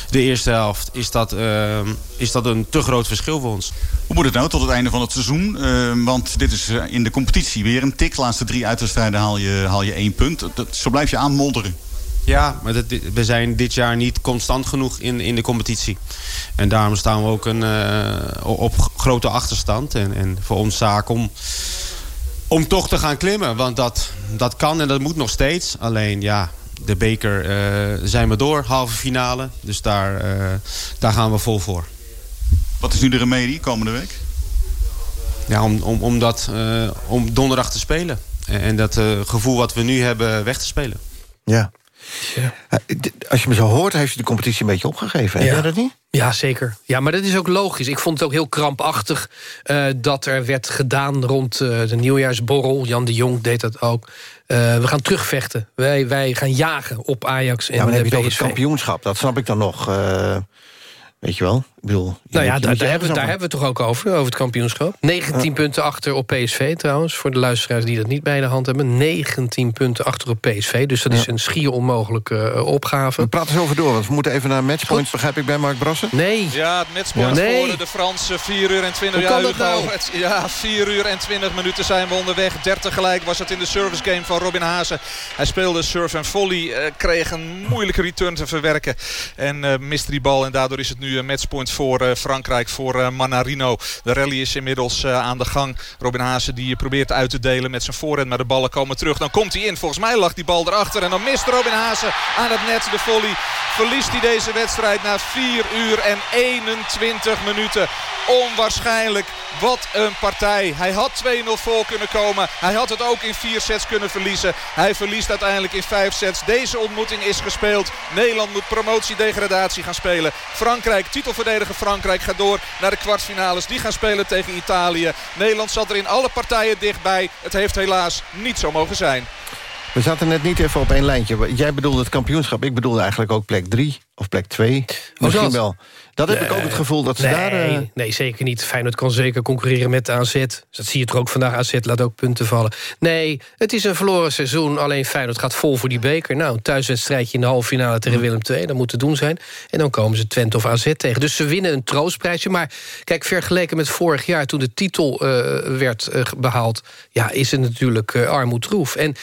de eerste helft... is dat, uh, is dat een te groot verschil voor ons. Hoe moet het nou tot het einde van het seizoen? Uh, want dit is in de competitie weer een tik. De laatste drie uitwedstrijden haal je, haal je één punt. Dat, zo blijf je aanmodderen. Ja, maar dat, we zijn dit jaar niet constant genoeg in, in de competitie. En daarom staan we ook een, op grote achterstand. En, en voor ons zaak om om toch te gaan klimmen. Want dat, dat kan en dat moet nog steeds. Alleen ja, de beker uh, zijn we door, halve finale. Dus daar, uh, daar gaan we vol voor. Wat is nu de remedie komende week? Ja, om, om, om, dat, uh, om donderdag te spelen. En, en dat gevoel wat we nu hebben weg te spelen. Ja. Ja. Als je me zo hoort, heeft hij de competitie een beetje opgegeven. Heb ja. jij dat niet? Ja, zeker. Ja, maar dat is ook logisch. Ik vond het ook heel krampachtig uh, dat er werd gedaan rond uh, de nieuwjaarsborrel. Jan de Jong deed dat ook. Uh, we gaan terugvechten. Wij, wij gaan jagen op Ajax en ja, maar dan heb je het kampioenschap. Dat snap ik dan nog. Weet je wel? Ik bedoel, nou ja, daar, daar, hebben, daar hebben we het toch ook over, over het kampioenschap. 19 punten achter op PSV trouwens, voor de luisteraars die dat niet bij de hand hebben. 19 punten achter op PSV, dus dat is een schier onmogelijke uh, opgave. We praten zo over door, want we moeten even naar matchpoints, begrijp ik, bij Mark Brassen. Nee. Ja, het matchpoint ja. nee. voor de Fransen, 4 uur en 20 Hoe kan dat nou? Het, ja, 4 uur en 20 minuten zijn we onderweg. 30 gelijk was het in de service game van Robin Hazen. Hij speelde surf en volley, uh, kreeg een moeilijke return te verwerken. En uh, miste die bal en daardoor is het nu een matchpoint voor uh, Frankrijk, voor uh, Manarino. De rally is inmiddels uh, aan de gang. Robin Haase die probeert uit te delen met zijn voorhand, maar de ballen komen terug. Dan komt hij in. Volgens mij lag die bal erachter. En dan mist Robin Haase aan het net de volley. Verliest hij deze wedstrijd na 4 uur en 21 minuten. Onwaarschijnlijk. Wat een partij. Hij had 2-0 voor kunnen komen. Hij had het ook in 4 sets kunnen verliezen. Hij verliest uiteindelijk in 5 sets. Deze ontmoeting is gespeeld. Nederland moet promotie-degradatie gaan spelen. Frankrijk titelverdediger Frankrijk gaat door naar de kwartfinales. Die gaan spelen tegen Italië. Nederland zat er in alle partijen dichtbij. Het heeft helaas niet zo mogen zijn. We zaten net niet even op één lijntje. Jij bedoelde het kampioenschap. Ik bedoelde eigenlijk ook plek 3 of plek 2. Misschien wel. Dat heb ik ook het gevoel dat ze nee, daar... eh, Nee, zeker niet. Feyenoord kan zeker concurreren met AZ. Dus dat zie je toch ook vandaag. AZ laat ook punten vallen. Nee, het is een verloren seizoen. Alleen Feyenoord gaat vol voor die beker. Nou, een thuiswedstrijdje in de halve finale tegen Willem II. Dat moet te doen zijn. En dan komen ze Twente of AZ tegen. Dus ze winnen een troostprijsje. Maar kijk, vergeleken met vorig jaar... toen de titel eh, werd eh, behaald... ja, is het natuurlijk uh, armoedroef. En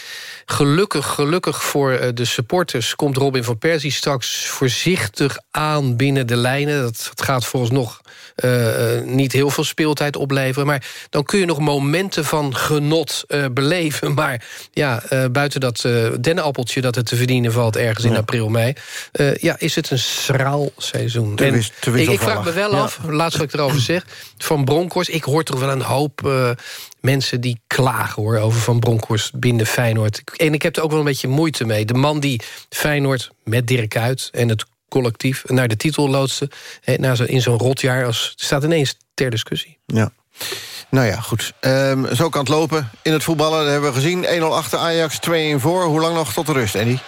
gelukkig, gelukkig voor uh, de supporters... komt Robin van Persie straks voorzichtig aan binnen de lijnen. Dat, dat gaat vooralsnog uh, niet heel veel speeltijd opleveren. Maar dan kun je nog momenten van genot uh, beleven. Maar ja, uh, buiten dat dennenappeltje dat het te verdienen valt... ergens in ja. april, mei... ja, is het een schraal seizoen. Te ik, ik, vraag me wel ja. af, laatst wat ik erover zeg... van Bronkhorst, ik hoor toch wel een hoop mensen die klagen hoor, over Van Bronckhorst binnen Feyenoord. En ik heb er ook wel een beetje moeite mee. De man die Feyenoord met Dirk Kuyt en het collectief naar de titel loodste... in zo'n rotjaar, als, staat ineens ter discussie. Ja. Nou ja, goed. Um, zo kan het lopen in het voetballen. Dat hebben we gezien. 1-0 achter Ajax, 2-1 voor. Hoe lang nog tot de rust, Andy?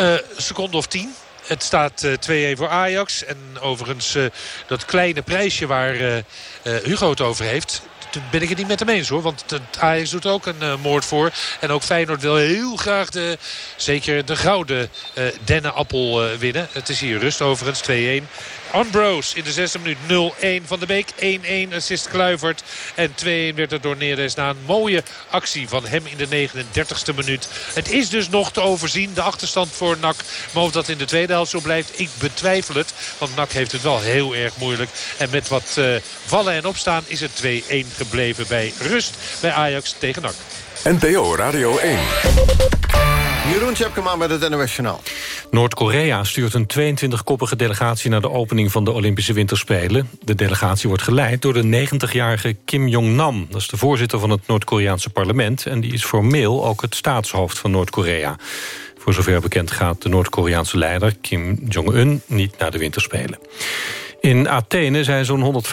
Uh, seconde of tien. Het staat uh, 2-1 voor Ajax. En overigens uh, dat kleine prijsje waar uh, Hugo het over heeft toen ben ik het niet met hem eens hoor. Want Ajax doet ook een uh, moord voor. En ook Feyenoord wil heel graag de, zeker de gouden uh, dennenappel uh, winnen. Het is hier rust overigens 2-1. Ambrose in de zesde minuut 0-1 van de Beek. 1-1 assist Kluivert. En 2-1 werd er door Neres na een mooie actie van hem in de 39ste minuut. Het is dus nog te overzien. De achterstand voor NAC. Maar of dat in de tweede helft zo blijft, ik betwijfel het. Want NAC heeft het wel heel erg moeilijk. En met wat uh, vallen en opstaan is het 2-1 gebleven bij rust bij Ajax tegen NAC. NPO Radio 1. Jeroen Tjepkema met het NOS Journaal. Noord-Korea stuurt een 22-koppige delegatie... naar de opening van de Olympische Winterspelen. De delegatie wordt geleid door de 90-jarige Kim Jong-nam. Dat is de voorzitter van het Noord-Koreaanse parlement... en die is formeel ook het staatshoofd van Noord-Korea. Voor zover bekend gaat de Noord-Koreaanse leider Kim Jong-un... niet naar de Winterspelen. In Athene zijn zo'n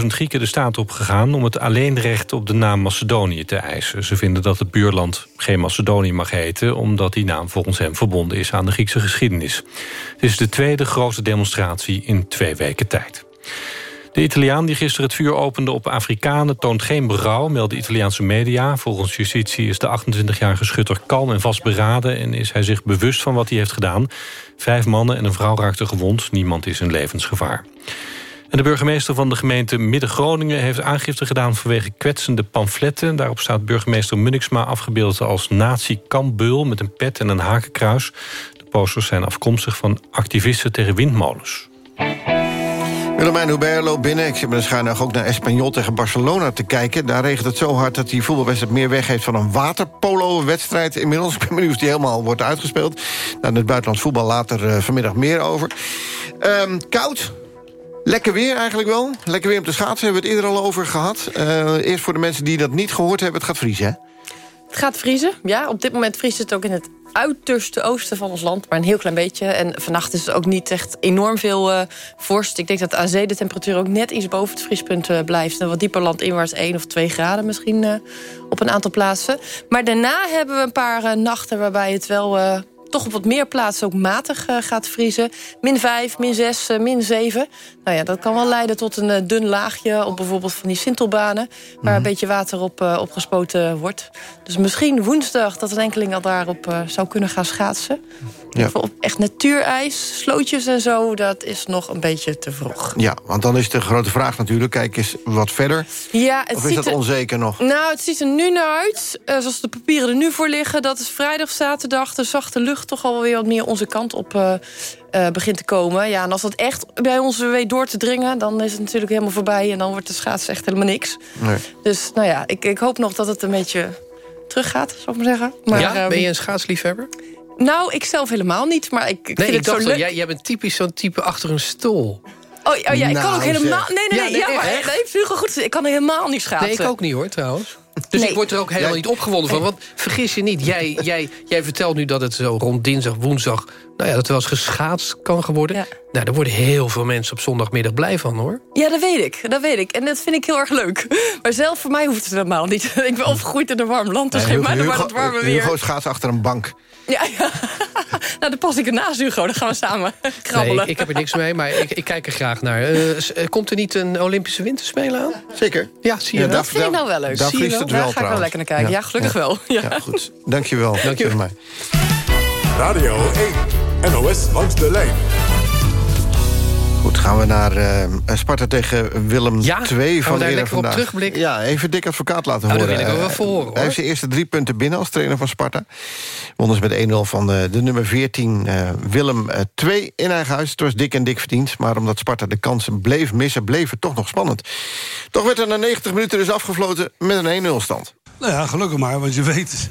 150.000 Grieken de staat opgegaan... om het alleenrecht op de naam Macedonië te eisen. Ze vinden dat het buurland geen Macedonië mag heten... omdat die naam volgens hen verbonden is aan de Griekse geschiedenis. Het is de tweede grote demonstratie in twee weken tijd. De Italiaan die gisteren het vuur opende op Afrikanen... toont geen berouw, melden Italiaanse media. Volgens justitie is de 28-jarige schutter kalm en vastberaden... en is hij zich bewust van wat hij heeft gedaan. Vijf mannen en een vrouw raakten gewond. Niemand is in levensgevaar. En de burgemeester van de gemeente Midden-Groningen... heeft aangifte gedaan vanwege kwetsende pamfletten. Daarop staat burgemeester Munniksma afgebeeld als nazi-kambeul... met een pet en een hakenkruis. De posters zijn afkomstig van activisten tegen windmolens. Willemijn Hubert loopt binnen. Ik zit met een ook naar Espanyol tegen Barcelona te kijken. Daar regent het zo hard dat die voetbalwedstrijd meer weggeeft... van een waterpolo-wedstrijd inmiddels. Ik ben benieuwd of die helemaal wordt uitgespeeld. Daar in het buitenlands voetbal later uh, vanmiddag meer over. Um, koud, Lekker weer eigenlijk wel. Lekker weer om te schaatsen, hebben we het eerder al over gehad. Uh, eerst voor de mensen die dat niet gehoord hebben, het gaat vriezen, hè? Het gaat vriezen, ja. Op dit moment vriest het ook in het uiterste oosten van ons land. Maar een heel klein beetje. En vannacht is het ook niet echt enorm veel uh, vorst. Ik denk dat aan zee de temperatuur ook net iets boven het vriespunt uh, blijft. En wat dieper landinwaarts 1 of 2 graden misschien uh, op een aantal plaatsen. Maar daarna hebben we een paar nachten waarbij het wel toch op wat meer plaatsen ook matig uh, gaat vriezen. Min 5, min 6, uh, min 7. Nou ja, dat kan wel leiden tot een uh, dun laagje... op bijvoorbeeld van die sintelbanen... waar mm -hmm. een beetje water op opgespoten wordt. Dus misschien woensdag dat een enkeling al daarop zou kunnen gaan schaatsen. Ja. Op echt natuurijs, slootjes en zo, dat is nog een beetje te vroeg. Ja, want dan is de grote vraag natuurlijk... kijk eens wat verder. Ja, het of is dat er, onzeker nog? Nou, het ziet er nu naar uit, zoals de papieren er nu voor liggen... dat is vrijdag, zaterdag, de zachte lucht toch alweer wat meer onze kant op uh, uh, begint te komen. Ja, en als dat echt bij ons weet door te dringen... dan is het natuurlijk helemaal voorbij en dan wordt de schaats echt helemaal niks. Nee. Dus nou ja, ik, ik hoop nog dat het een beetje teruggaat, zou ik maar zeggen. Maar, ja, ben je een schaatsliefhebber? Nou, ik zelf helemaal niet, maar ik, ik nee, vind ik het dacht zo leuk. Jij, jij bent typisch zo'n type achter een stoel. Oh, oh ja, ik kan Nou, ook helemaal... zeg. Nee, nee, Ja, nee, nee, ja, maar echt? nee, Hugo, goed, ik kan helemaal niet schaatsen. Nee, ik ook niet hoor, trouwens. Dus Nee. ik word er ook helemaal Jij- niet opgewonden van. Want vergis je niet, jij, jij, jij vertelt nu dat het zo rond dinsdag, woensdag... Nou ja, dat er wel eens geschaatst kan geworden. Nou, daar worden heel veel mensen op zondagmiddag blij van, hoor. Ja, dat weet ik. Dat weet ik. En dat vind ik heel erg leuk. Maar zelf voor mij hoeft het helemaal niet. Ik ben opgegroeid in een warm land, dus Nee, geef mij dan maar dat warme weer. Hugo schaats achter een bank. Ja, ja. nou, dan pas ik ernaast, Hugo. Dan gaan we samen krabbelen. Nee, ik heb er niks mee, maar ik, ik kijk er graag naar. Eh, eh, komt er niet een Olympische Winterspelen aan? Zeker. Ja, zie je Ja, wel. dat vind ik nou wel leuk. Daar Zie je vliegt het Daar wel ga ik wel lekker naar kijken. Ja, gelukkig wel. Ja. Ja, goed. Dankjewel. Dank je. voor mij. Radio 1. NOS langs de lijn. Goed, gaan we naar eh, Sparta tegen Willem Ja, II we van daar eerder lekker op vandaag. terugblikken? Ja, even dik advocaat laten Nou, horen. wil ik wel Eh, voor horen, Hij heeft zijn eerste drie punten binnen als trainer van Sparta. Wonnen ze met 1-0 van de, de nummer 14 eh, Willem eh, 2 in eigen huis. Het was dik en dik verdiend, maar omdat Sparta de kansen bleef missen... bleef het toch nog spannend. Toch werd er na 90 minuten dus afgefloten met een 1-0 stand. Nou ja, gelukkig maar, want je weet...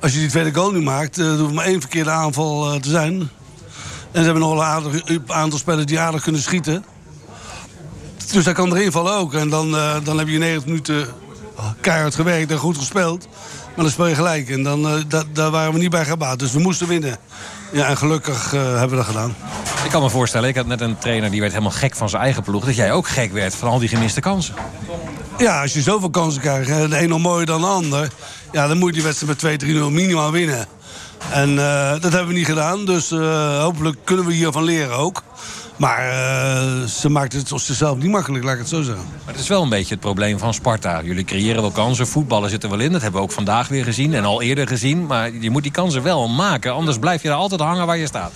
als je die tweede goal nu maakt, eh, er hoeft maar één verkeerde aanval eh, te zijn. En ze hebben nog een aardig, een aantal spelers die aardig kunnen schieten. Dus daar kan erin vallen ook. En dan, eh, dan heb je 90 minuten keihard gewerkt en goed gespeeld. Maar dan speel je gelijk. En dan, eh, da- daar waren we niet bij gebaat. Dus we moesten winnen. Ja, en gelukkig eh, hebben we dat gedaan. Ik kan me voorstellen, ik had net een trainer die werd helemaal gek van zijn eigen ploeg... dat jij ook gek werd van al die gemiste kansen. Ja, als je zoveel kansen krijgt, de een nog mooier dan de ander... Ja, dan moet je die wedstrijd met 2-3-0 minimaal winnen. En eh, dat hebben we niet gedaan, dus eh, hopelijk kunnen we hiervan leren ook. Maar eh, ze maakt het zichzelf niet makkelijk, laat ik het zo zeggen. Maar het is wel een beetje het probleem van Sparta. Jullie creëren wel kansen, voetballen zit er wel in. Dat hebben we ook vandaag weer gezien en al eerder gezien. Maar je moet die kansen wel maken, anders blijf je daar altijd hangen waar je staat.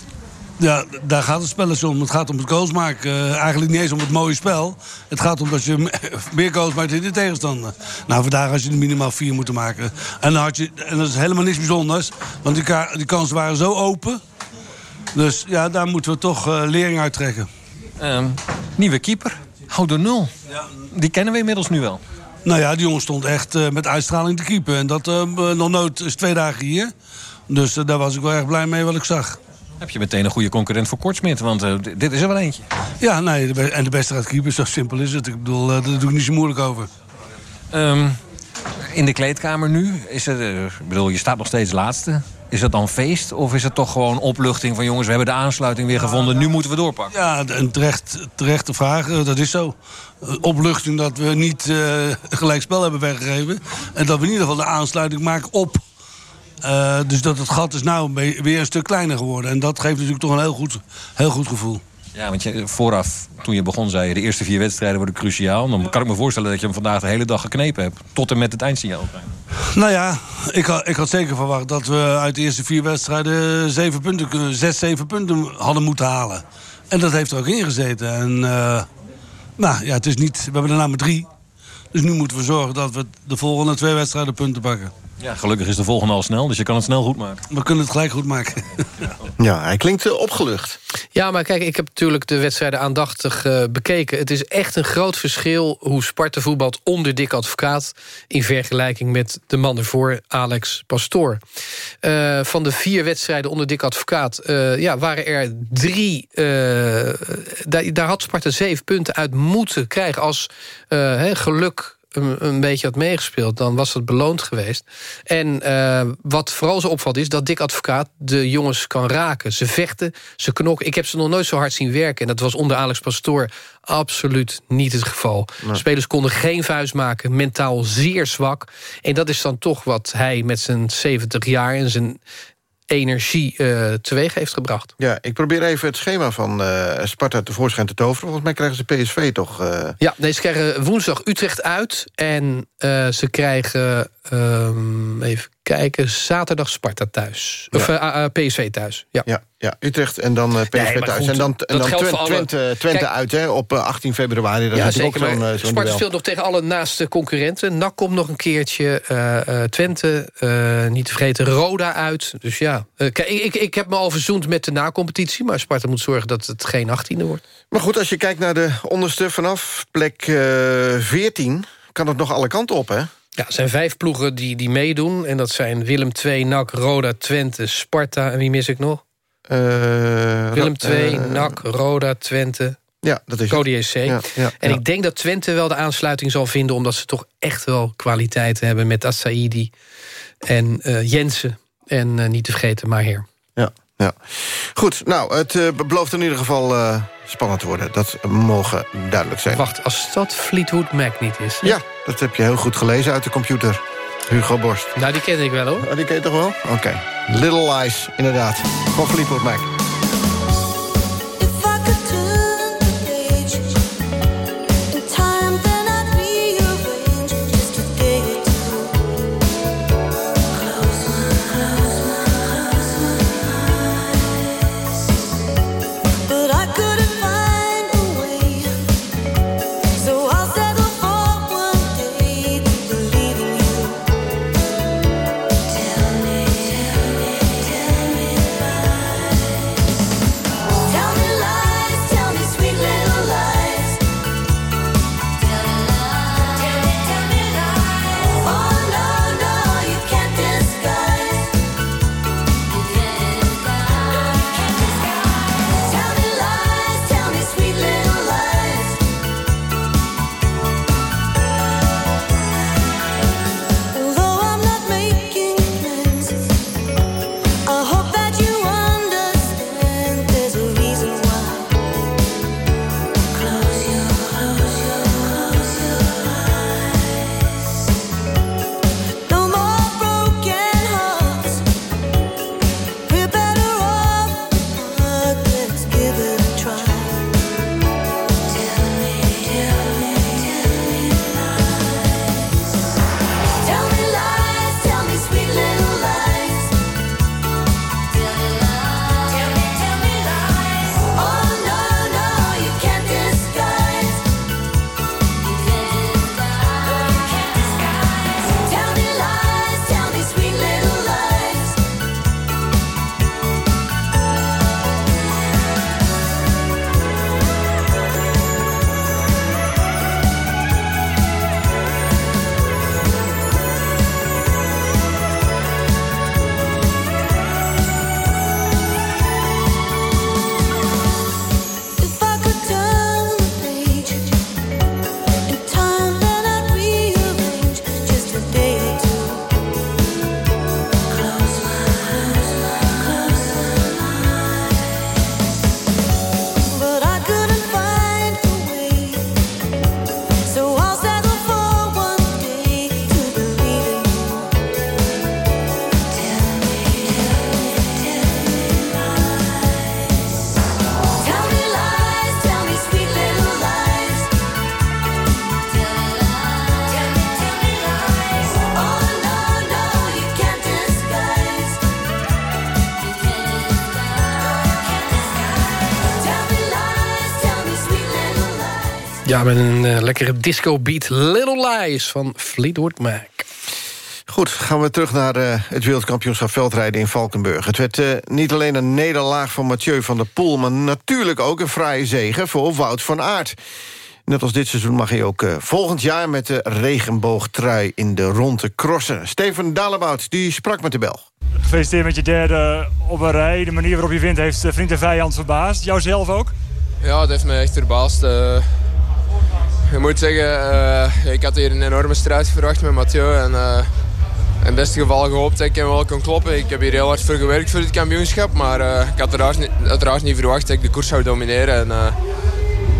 Ja, daar gaat het spelletje om. Het gaat om het goals maken. Eh, eigenlijk niet eens om het mooie spel. Het gaat om dat je me- meer goals maakt in de tegenstander. Nou, vandaag had je er minimaal vier moeten maken. En, dan had je, en dat is helemaal niks bijzonders. Want die, die kansen waren zo open. Dus ja, daar moeten we toch eh, lering uit trekken. Ehm, nieuwe keeper, Houder Nul. Die kennen we inmiddels nu wel. Nou ja, die jongen stond echt eh, met uitstraling te keepen. En dat nog nooit is twee dagen hier. Dus daar was ik wel erg blij mee wat ik zag. Heb je meteen een goede concurrent voor Kortsmit, want eh, dit is er wel eentje. Ja, nee, de en de beste gaat keeper, zo simpel is het. Ik bedoel, eh, daar doe ik niet zo moeilijk over. Ehm, in de kleedkamer nu, is het, eh, ik bedoel, je staat nog steeds laatste. Is het dan feest of is het toch gewoon opluchting van jongens... we hebben de aansluiting weer gevonden, nu moeten we doorpakken? Ja, een terecht, terechte vraag, dat is zo. Opluchting dat we niet gelijk spel hebben weggegeven. En dat we in ieder geval de aansluiting maken op. Eh, dus dat het gat is nou weer een stuk kleiner geworden. En dat geeft natuurlijk toch een heel goed, heel goed gevoel. Ja, want je, vooraf, toen je begon, zei je... de eerste vier wedstrijden worden cruciaal. Dan kan ik me voorstellen dat je hem vandaag de hele dag geknepen hebt. Tot en met het eindsignaal. Nou ja, ik had, ik had zeker verwacht dat we uit de eerste vier wedstrijden zeven punten, zes, zeven punten hadden moeten halen. En dat heeft er ook in gezeten. En eh, nou ja, het is niet, we hebben er namelijk drie. Dus nu moeten we zorgen dat we de volgende twee wedstrijden punten pakken. Ja, gelukkig is de volgende al snel, dus je kan het snel goed maken. We kunnen het gelijk goed maken. Ja, hij klinkt eh, opgelucht. Ja, maar kijk, ik heb natuurlijk de wedstrijden aandachtig eh, bekeken. Het is echt een groot verschil hoe Sparta voetbalt onder Dick Advocaat... in vergelijking met de man ervoor, Alex Pastoor. Eh, van de vier wedstrijden onder Dick Advocaat... eh, ja, waren er drie... eh, daar, daar had Sparta zeven punten uit moeten krijgen... als eh, hè, geluk een, een beetje had meegespeeld... dan was dat beloond geweest. En eh, wat vooral zo opvalt is dat Dick Advocaat de jongens kan raken. Ze vechten, ze knokken. Ik heb ze nog nooit zo hard zien werken. En dat was onder Alex Pastoor absoluut niet het geval. Spelers konden geen vuist maken, mentaal zeer zwak. En dat is dan toch wat hij met zijn 70 jaar... en zijn energie eh, teweeg heeft gebracht. Ja, ik probeer even het schema van eh, Sparta tevoorschijn te toveren. Volgens mij krijgen ze PSV toch... eh, Ja, nee, ze krijgen woensdag Utrecht uit. En ze krijgen, ehm, even kijken, zaterdag Sparta thuis. Of Ja. eh, ah, ah, PSV thuis. Ja. Ja, ja, Utrecht en dan eh, PSV Nee, thuis. goed, en dan, en dan Twente, Twente, Twente Kijk- uit hè, op eh, 18 februari. Dat ja, zeker. ook zo'n Maar eh, zo'n Sparta speelt nog tegen alle naaste concurrenten. NAC komt nog een keertje. eh, eh, Twente, eh, niet te vergeten, Roda uit. Dus ja, eh, kijk, ik, ik heb me al verzoend met de na-competitie... maar Sparta moet zorgen dat het geen 18e wordt. Maar goed, als je kijkt naar de onderste vanaf plek eh 14... kan het nog alle kanten op, hè? Ja, er zijn vijf ploegen die, die meedoen. En dat zijn Willem II, NAC, Roda, Twente, Sparta. En wie mis ik nog? Eh, Willem II, eh, NAC, Roda, Twente. Ja, dat is Code JC. Ja, ja, en ja. ik denk dat Twente wel de aansluiting zal vinden... omdat ze toch echt wel kwaliteiten hebben met Assaidi en eh, Jensen. En eh, niet te vergeten Maher. Ja, ja. Goed, nou, het eh, belooft in ieder geval eh, spannend te worden. Dat mogen duidelijk zijn. Wacht, als dat Fleetwood Mac niet is... hè? Ja, dat heb je heel goed gelezen uit de computer. Hugo Borst. Nou, die ken ik wel, hoor. Oh, die ken je toch wel? Oké. Little Lies, inderdaad. Van Fleetwood Mac. Ja, met een eh, lekkere disco beat. Little Lies van Fleetwood Mac. Goed, gaan we terug naar eh, het wereldkampioenschap veldrijden in Valkenburg. Het werd eh, niet alleen een nederlaag van Mathieu van der Poel... maar natuurlijk ook een fraaie zege voor Wout van Aert. Net als dit seizoen mag hij ook eh, volgend jaar... met de regenboogtrui in de ronde crossen. Steven Dalebout, die sprak met de Belg. Gefeliciteerd met je derde op een rij. De manier waarop je wint heeft vriend en vijand verbaasd. Jouzelf ook? Ja, het heeft me echt verbaasd. Ik moet zeggen, eh, ik had hier een enorme strijd verwacht met Mathieu. En eh, in het beste geval gehoopt dat ik hem wel kon kloppen. Ik heb hier heel hard voor gewerkt voor het kampioenschap. Maar eh, ik had uiteraard niet, uiteraard niet verwacht dat ik de koers zou domineren. En,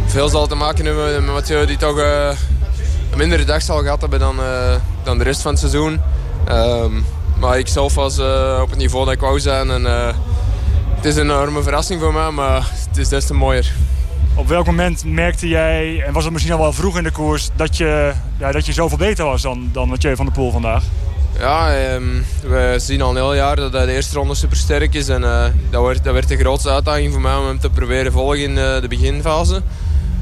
veel zal te maken hebben met Mathieu die toch een mindere dag zal gehad hebben dan, dan de rest van het seizoen. Ehm, maar ik zelf was op het niveau dat ik wou zijn. En, het is een enorme verrassing voor mij, maar het is des te mooier. Op welk moment merkte jij, en was het misschien al wel vroeg in de koers... dat je, ja, dat je zoveel beter was dan, dan Mathieu van der Poel vandaag? Ja, ehm, we zien al een heel jaar dat hij de eerste ronde super sterk is. En eh, dat, werd, dat werd de grootste uitdaging voor mij om hem te proberen volgen in eh, de beginfase.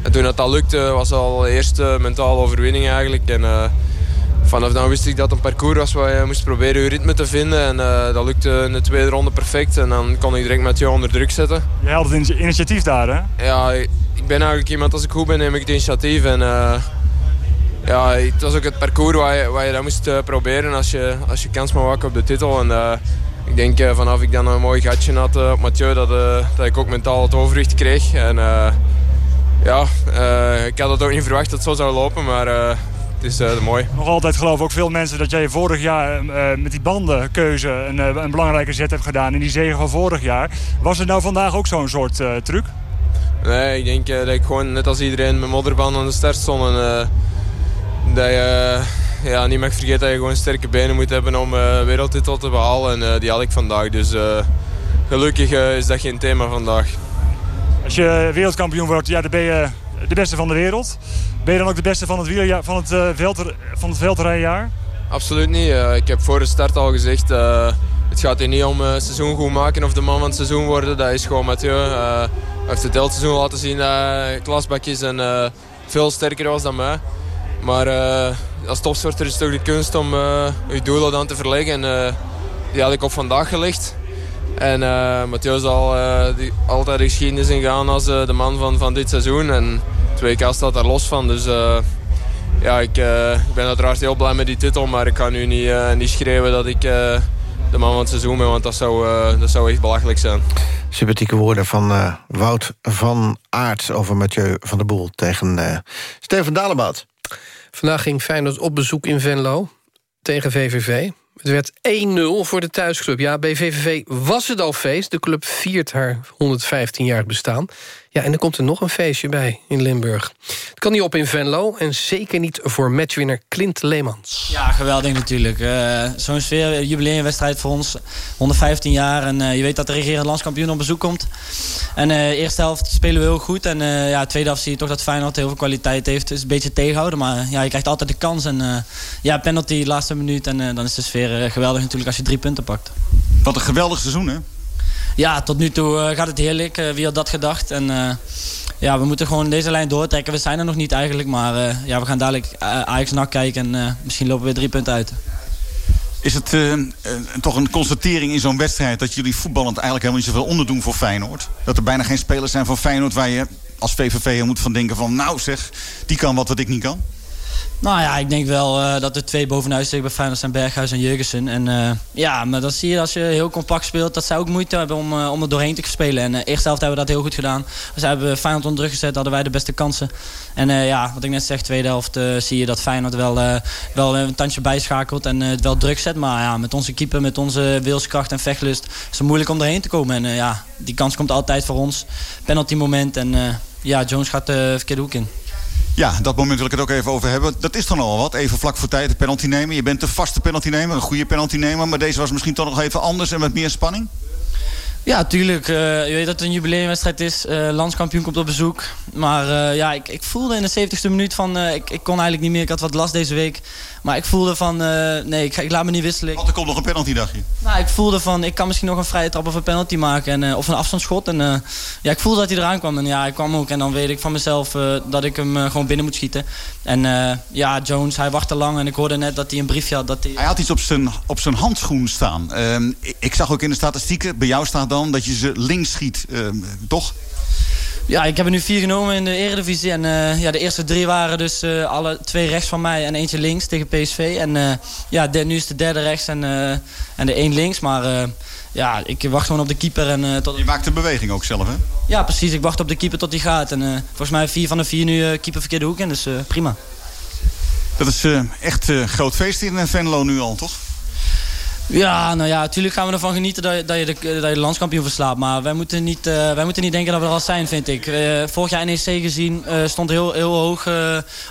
En toen dat, dat lukte, was al de eerste mentale overwinning eigenlijk. En eh, vanaf dan wist ik dat het een parcours was waar je moest proberen je ritme te vinden. En dat lukte in de tweede ronde perfect. En dan kon ik direct Mathieu onder druk zetten. Je had het in- initiatief daar, hè? Ja, ik ben eigenlijk iemand, als ik goed ben, neem ik het initiatief. En eh, ja, het was ook het parcours waar je, waar je dat moest eh, proberen als je, als je kans mag maken op de titel. En eh, ik denk vanaf ik dan een mooi gatje had op Mathieu, dat, dat ik ook mentaal het overwicht kreeg. En ja, ik had het ook niet verwacht dat het zo zou lopen, maar het is mooi. Nog altijd geloven ook veel mensen dat jij vorig jaar met die bandenkeuze een, een belangrijke zet hebt gedaan in die zege van vorig jaar. Was het nou vandaag ook zo'n soort truc? Nee, ik denk eh, dat ik gewoon net als iedereen met modderband aan de start stond. En, eh, dat je eh, ja, niet mag vergeten dat je gewoon sterke benen moet hebben om eh wereldtitel te behalen. En die had ik vandaag. Dus gelukkig is dat geen thema vandaag. Als je wereldkampioen wordt, ja, dan ben je de beste van de wereld. Ben je dan ook de beste van het, wielerjaar, van het, veldr- van het veldrijjaar? Absoluut niet. Ik heb voor de start al gezegd, het gaat hier niet om eh, het seizoen goed maken of de man van het seizoen worden. Dat is gewoon Mathieu. Eh, hij heeft het hele seizoen laten zien dat hij klasbak en eh, veel sterker was dan mij. Maar als topsporter is het toch de kunst om je doelen dan te verleggen. En die had ik op vandaag gelegd. En eh Mathieu zal eh, die, altijd de geschiedenis ingaan als de man van, van dit seizoen. En het WK staat daar los van. Dus ja, ik, ben uiteraard heel blij met die titel. Maar ik kan nu niet, niet schreeuwen dat ik de man van het seizoen ben. Want dat zou, eh, dat zou echt belachelijk zijn. Sympathieke woorden van eh, Wout van Aert over Mathieu van der Boel tegen eh Steven Dalebout. Vandaag ging Feyenoord op bezoek in Venlo tegen VVV. Het werd 1-0 voor de thuisclub. Ja, bij VVV was het al feest. De club viert haar 115-jarig bestaan. Ja, en er komt er nog een feestje bij in Limburg. Het kan niet op in Venlo en zeker niet voor matchwinner Clint Leemans. Ja, geweldig natuurlijk. Eh, Zo'n sfeer, een jubileumwedstrijd voor ons. 115 jaar en eh, je weet dat de regerend landskampioen op bezoek komt. En eh, de eerste helft spelen we heel goed. En eh ja, de tweede helft zie je toch dat Feyenoord heel veel kwaliteit heeft. Het is een beetje tegenhouden, maar ja, je krijgt altijd de kans. En eh, ja, penalty, laatste minuut. En eh, dan is de sfeer eh, geweldig natuurlijk als je drie punten pakt. Wat een geweldig seizoen, hè? Ja, tot nu toe eh, gaat het heerlijk. Eh, wie had dat gedacht? En eh, ja, we moeten gewoon deze lijn doortrekken. We zijn er nog niet eigenlijk, maar ja, we gaan dadelijk Ajax NAC kijken en misschien lopen we weer drie punten uit. Is het toch een constatering in zo'n wedstrijd... dat jullie voetballend eigenlijk helemaal niet zoveel onderdoen voor Feyenoord? Dat er bijna geen spelers zijn van Feyenoord... waar je als VVV moet van denken van... nou zeg, die kan wat wat ik niet kan? Nou ja, ik denk wel eh, dat er twee bovenuit steken bij Feyenoord zijn Berghuis en Jurgensen. En eh, ja, maar dan zie je als je heel compact speelt... dat zij ook moeite hebben om, eh, om er doorheen te spelen. En uh, eerste helft hebben we dat heel goed gedaan. Dus hebben Feyenoord onder druk gezet, hadden wij de beste kansen. En uh, ja, wat ik net zeg, tweede helft uh, zie je dat Feyenoord wel, uh, wel een tandje bijschakelt... en het wel druk zet. Maar ja, met onze keeper, met onze wilskracht en vechtlust... is het moeilijk om erheen te komen. En ja, die kans komt altijd voor ons. Penalty moment en ja, Jones gaat de verkeerde hoek in. Ja, dat moment wil ik het ook even over hebben. Dat is dan al wat. Even vlak voor tijd de penalty nemen. Je bent de vaste penalty nemer, een goede penalty nemer. Maar deze was misschien toch nog even anders en met meer spanning? Ja, tuurlijk. Uh, je weet dat het een jubileumwedstrijd is. Uh, landskampioen komt op bezoek. Maar uh, ja, ik, ik, voelde in de 70ste minuut van... ik, ik, kon eigenlijk niet meer. Ik had wat last deze week. Maar ik voelde van... nee, ik, ik, laat me niet wisselen. Want er komt nog een penalty, dacht je? Nou, ik voelde van... Ik kan misschien nog een vrije trap of een penalty maken. En, of een afstandsschot. En ja, ik voelde dat hij eraan kwam. En ja, hij kwam ook. En dan weet ik van mezelf dat ik hem gewoon binnen moet schieten. En ja, Jones, hij wachtte lang. En ik hoorde net dat hij een briefje had. Dat hij... hij had iets op zijn, op zijn handschoen staan. Uh, ik zag ook in de statistieken... Bij jou staat dan dat je ze links schiet, uh, toch? Ja, ik heb er nu vier genomen in de Eredivisie. En uh, ja, de eerste drie waren dus uh, alle twee rechts van mij en eentje links tegen PSV. En uh, ja, de, nu is de derde rechts en, en de één links. Maar ja, ik wacht gewoon op de keeper. En, tot... Je maakt de beweging ook zelf, hè? Ja, precies. Ik wacht op de keeper tot hij gaat. En volgens mij vier van de vier nu keeper verkeerde hoek in. Dus prima. Dat is echt groot feest in Venlo nu al, toch? Ja, nou ja, natuurlijk gaan we ervan genieten dat je, dat je, de, dat je de landskampioen verslaat. Maar wij moeten, niet, uh, wij moeten niet denken dat we er al zijn, vind ik. Uh, vorig jaar NEC gezien uh, stond heel, heel hoog,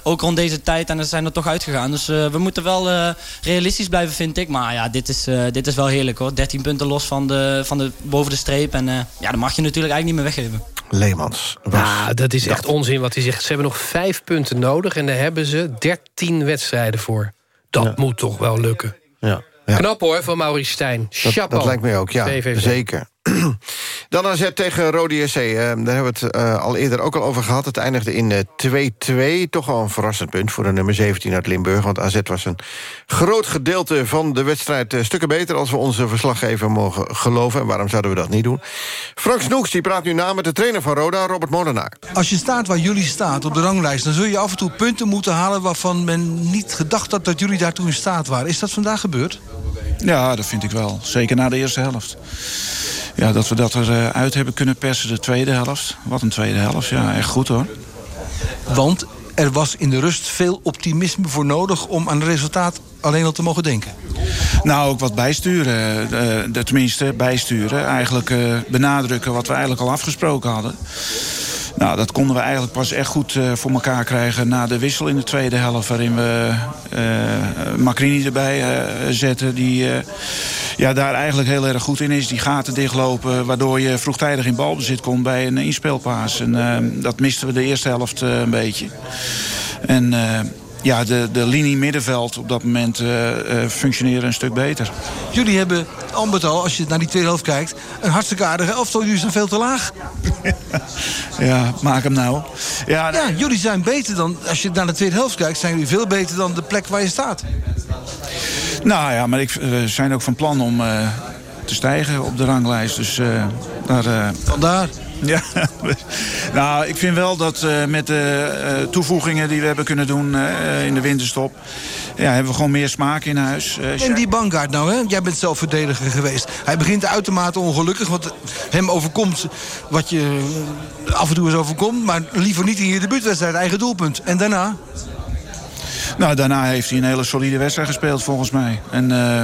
ook rond deze tijd. En er zijn er toch uitgegaan. Dus we moeten wel realistisch blijven, vind ik. Maar ja, dit is, dit is wel heerlijk hoor. 13 punten los van de, van de, boven de streep. En ja, dat mag je natuurlijk eigenlijk niet meer weggeven. Leemans. Ja, dat is echt onzin wat hij zegt. Ze hebben nog vijf punten nodig en daar hebben ze 13 wedstrijden voor. Dat ja. moet toch wel lukken. Knap hoor, van Maurice Stijn. Dat, dat, lijkt mij ook, ja. VVV. Zeker. Dan AZ tegen Rode SC. Uh, daar hebben we het uh, al eerder ook al over gehad. Het eindigde in 2-2. Uh, Toch wel een verrassend punt voor de nummer 17 uit Limburg. Want AZ was een groot gedeelte van de wedstrijd... Uh, stukken beter als we onze verslaggever mogen geloven. En waarom zouden we dat niet doen? Frank Snoeks die praat nu na met de trainer van Roda, Robert Molenaar. Als je staat waar jullie staat op de ranglijst... dan zul je af en toe punten moeten halen... waarvan men niet gedacht had dat jullie daartoe in staat waren. Is dat vandaag gebeurd? Ja, dat vind ik wel. Zeker na de eerste helft. Ja, dat we dat eruit hebben kunnen persen de tweede helft. Wat een tweede helft, ja, echt goed hoor. Want er was in de rust veel optimisme voor nodig... om aan het resultaat alleen al te mogen denken. Nou, ook wat bijsturen. eh, de- tenminste, bijsturen. Eigenlijk eh, benadrukken wat we eigenlijk al afgesproken hadden. Nou, dat konden we eigenlijk pas echt goed eh, voor elkaar krijgen na de wissel in de tweede helft. Waarin we eh Macrini erbij eh, zetten. Die ja, daar eigenlijk heel erg goed in is. Die gaten dichtlopen. Waardoor je vroegtijdig in balbezit komt bij een inspeelpaas. En dat misten we de eerste helft een beetje. En ja, de, de linie middenveld op dat moment eh, eh, functioneerde een stuk beter. Jullie hebben al met al, als je naar die tweede helft kijkt... een hartstikke aardige elftal. Jullie zijn veel te laag. Ja, maak hem nou. Ja, Ja, jullie zijn beter dan... Als je naar de tweede helft kijkt, zijn jullie veel beter dan de plek waar je staat. Nou ja, maar ik, we zijn ook van plan om eh, te stijgen op de ranglijst. Dus eh, daar... eh, Vandaar. Ja, nou, ik vind wel dat eh, met de eh, toevoegingen die we hebben kunnen doen eh, in de winterstop... Ja, hebben we gewoon meer smaak in huis. En die Bangaard nou, hè? Jij bent zelf verdediger geweest. Hij begint uitermate ongelukkig, want hem overkomt wat je af en toe eens overkomt. Maar liever niet in je debuutwedstrijd, eigen doelpunt. En daarna? Nou, daarna heeft hij een hele solide wedstrijd gespeeld volgens mij. En eh,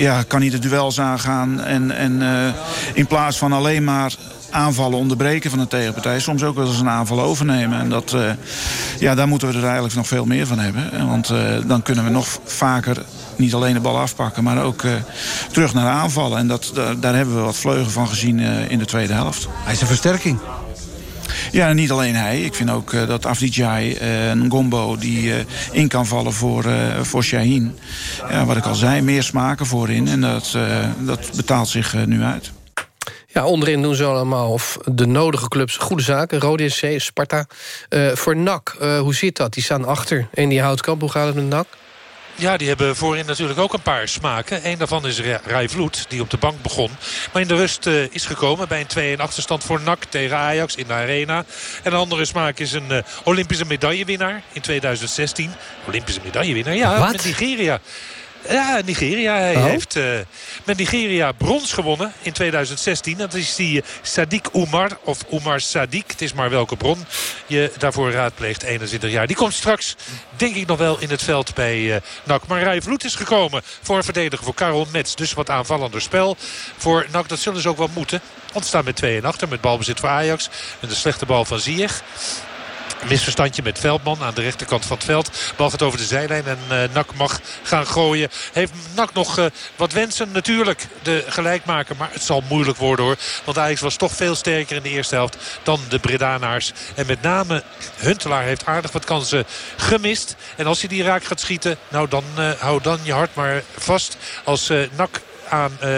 ja, kan hij de duels aangaan. En, en in plaats van alleen maar aanvallen onderbreken van de tegenpartij... soms ook wel eens een aanval overnemen. En dat, eh, ja, daar moeten we er eigenlijk nog veel meer van hebben. En Want eh, dan kunnen we nog vaker niet alleen de bal afpakken... maar ook eh, terug naar aanvallen. En dat, daar, hebben we wat vleugel van gezien eh, in de tweede helft. Hij is een versterking. Ja, en niet alleen hij. Ik vind ook eh, dat Afdijay eh, en Gombo die eh, in kan vallen voor, eh voor Shaheen. Ja, wat ik al zei, meer smaken voorin. En dat, eh, dat betaalt zich eh, nu uit. Ja, onderin doen ze allemaal of de nodige clubs goede zaken. Rode SC, Sparta. Eh, voor NAC, eh, hoe zit dat? Die staan achter. En die houtkamp, hoe gaat het met NAC? Ja, die hebben voorin natuurlijk ook een paar smaken. Eén daarvan is Rai Vloed, die op de bank begon. Maar in de rust eh, is gekomen bij een 2-1 achterstand voor NAC tegen Ajax in de Arena. En een andere smaak is een eh, Olympische medaillewinnaar in 2016. Olympische medaillewinnaar, ja, Wat? met Nigeria. Ja, Nigeria. Hij Oh. heeft eh, met Nigeria brons gewonnen in 2016. Dat is die eh, Sadiq Oumar, of Oumar Sadiq. Het is maar welke bron je daarvoor raadpleegt, 21 jaar. Die komt straks, denk ik nog wel, in het veld bij eh NAC. Maar Rai Vloed is gekomen voor een verdediger voor Karel Metz. Dus wat aanvallender spel voor NAC. Dat zullen ze ook wel moeten. Want staan met 2 en achter met balbezit voor Ajax. En de slechte bal van Ziyech. Misverstandje met Veldman aan de rechterkant van het veld. Bal gaat over de zijlijn en eh Nak mag gaan gooien. Heeft Nak nog eh, wat wensen? Natuurlijk de gelijkmaker. Maar het zal moeilijk worden hoor. Want Ajax was toch veel sterker in de eerste helft dan de Bredanaars. En met name Huntelaar heeft aardig wat kansen gemist. En als hij die raak gaat schieten, nou dan eh, hou dan je hart maar vast. Als Nak aan eh,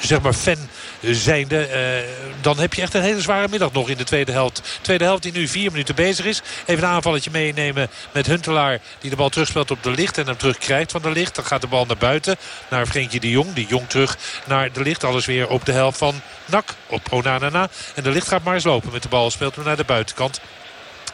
zeg maar fan zijnde. eh, dan heb je echt een hele zware middag nog in de tweede helft. Tweede helft die nu vier minuten bezig is. Even een aanvalletje meenemen met Huntelaar. Die de bal terugspeelt op de licht en hem terugkrijgt van de licht. Dan gaat de bal naar buiten. Naar Frenkie de Jong. Die Jong terug naar de licht. Alles weer op de helft van Nak. Op Onanana. En de licht gaat maar eens lopen met de bal. Speelt hem naar de buitenkant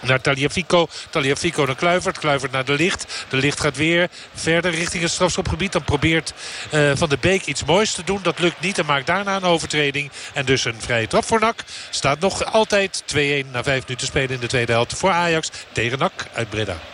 naar Taliafico. Taliafico naar Kluivert. Kluivert naar De Licht. De Licht gaat weer verder richting het strafschopgebied. Dan probeert eh, Van de Beek iets moois te doen. Dat lukt niet en maakt daarna een overtreding. En dus een vrije trap voor NAC. Staat nog altijd 2-1 na 5 minuten spelen in de tweede helft voor Ajax tegen NAC uit Breda.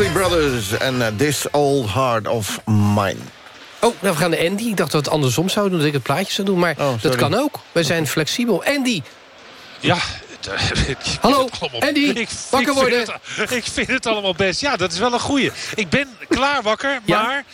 Isley Brothers en eh, This Old Heart of Mine. Oh, nou, we gaan naar Andy. Ik dacht dat we het andersom zouden doen, dat ik het plaatje zou doen. Maar dat sorry. kan ook. Wij zijn flexibel. Andy, Ja. Hallo, Allemaal- Andy, ik, wakker ik worden. Vind het, ik vind het allemaal best. Ja, dat is wel een goeie. Ik ben klaar wakker, maar...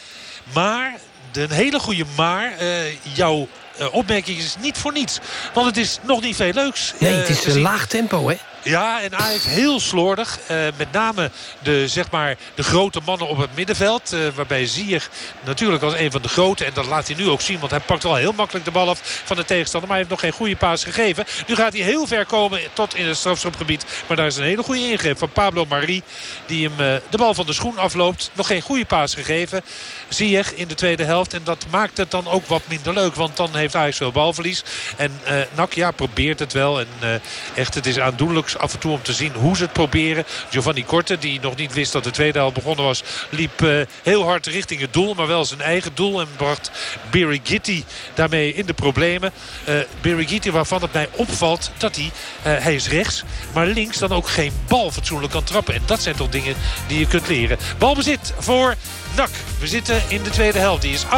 Maar, de- een hele goede maar... eh, jouw eh, opmerking is niet voor niets. Want het is nog niet veel leuks. nee, eh, het is een laag tempo, hè? Ja, en Ajax heel slordig. Eh, met name de, zeg maar, de grote mannen op het middenveld. eh, waarbij Ziyech natuurlijk als een van de grote. En dat laat hij nu ook zien. Want hij pakt wel heel makkelijk de bal af van de tegenstander. Maar hij heeft nog geen goede paas gegeven. Nu gaat hij heel ver komen tot in het strafschopgebied. Maar daar is een hele goede ingreep van Pablo Marie. Die hem eh, de bal van de schoen afloopt. Nog geen goede paas gegeven. Ziyech in de tweede helft. En dat maakt het dan ook wat minder leuk. Want dan heeft Ajax veel balverlies. En Nak ja, probeert het wel. En echt, het is aandoenlijk af en toe om te zien hoe ze het proberen. Giovanni Korte, die nog niet wist dat de tweede helft begonnen was... liep eh, heel hard richting het doel, maar wel zijn eigen doel. En bracht Birighitti daarmee in de problemen. Eh Birighitti waarvan het mij opvalt dat hij... eh, hij is rechts, maar links dan ook geen bal fatsoenlijk kan trappen. En dat zijn toch dingen die je kunt leren. Balbezit voor NAC. We zitten in de tweede helft. Die is 8,5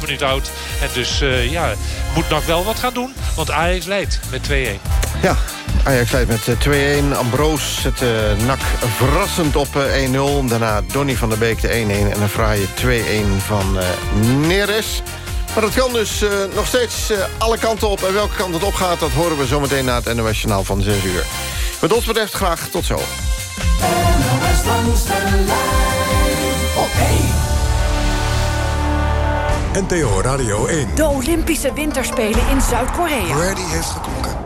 minuut oud. En dus eh, ja, moet NAC wel wat gaan doen. Want Ajax leidt met 2-1. Ja, Ajax leidt met eh, 2-1. Ambroos zet eh NAC verrassend op eh, 1-0. Daarna Donny van der Beek de 1-1 en een fraaie 2-1 van eh Neres. Maar dat kan dus eh, nog steeds eh, alle kanten op. En welke kant het op gaat, dat horen we zometeen na het NOS Journaal van 6 uur. Wat ons betreft graag tot zo. NPO Radio 1. De Olympische Winterspelen in Zuid-Korea. Brady heeft geklonken.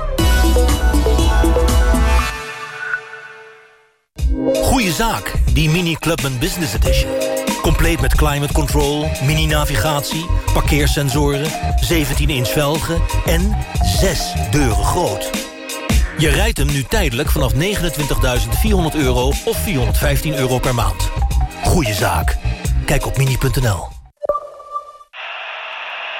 Goeie zaak, die Mini Clubman Business Edition. Compleet met climate control, mini-navigatie, parkeersensoren... 17-inch velgen en 6 deuren groot. Je rijdt hem nu tijdelijk vanaf 29.400 euro of 415 euro per maand. Goeie zaak. Kijk op mini.nl.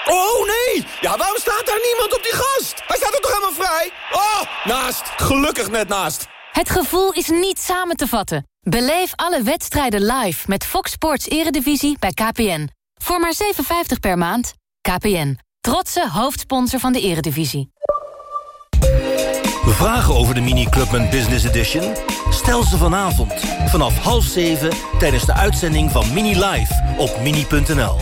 Oh nee! Ja, waarom staat daar niemand op die gast? Hij staat er toch helemaal vrij? Oh, naast. Gelukkig net naast. Het gevoel is niet samen te vatten. Beleef alle wedstrijden live met Fox Sports Eredivisie bij KPN. Voor maar 7,50 per maand. KPN, trotse hoofdsponsor van de Eredivisie. Vragen over de Mini Clubman Business Edition? Stel ze vanavond vanaf half zeven tijdens de uitzending van Mini Live op mini.nl.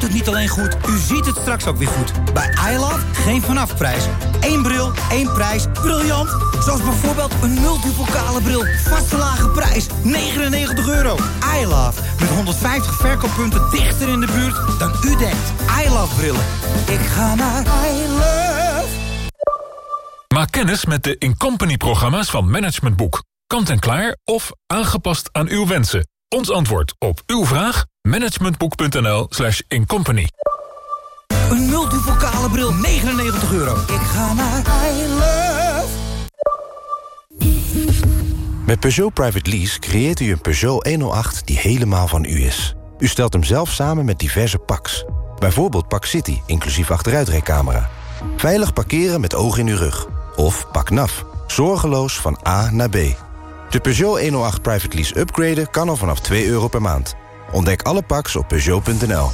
U hoort het niet alleen goed, u ziet het straks ook weer goed. Bij iLove geen vanafprijs. Eén bril, één prijs. Briljant! Zoals bijvoorbeeld een multipokale bril. Vaste lage prijs, 99 euro. iLove, met 150 verkooppunten dichter in de buurt dan u denkt. iLove brillen. Ik ga naar iLove. Maak kennis met de Incompany-programma's van Management Boek. Kant en klaar of aangepast aan uw wensen. Ons antwoord op uw vraag? managementboek.nl slash incompany. Een multipokale bril, 99 euro. Ik ga naar iLove. Met Peugeot Private Lease creëert u een Peugeot 108 die helemaal van u is. U stelt hem zelf samen met diverse packs. Bijvoorbeeld Pak City, inclusief achteruitrijcamera. Veilig parkeren met oog in uw rug. Of Pak NAF, zorgeloos van A naar B. De Peugeot 108 Private Lease upgraden kan al vanaf 2 euro per maand. Ontdek alle packs op Peugeot.nl.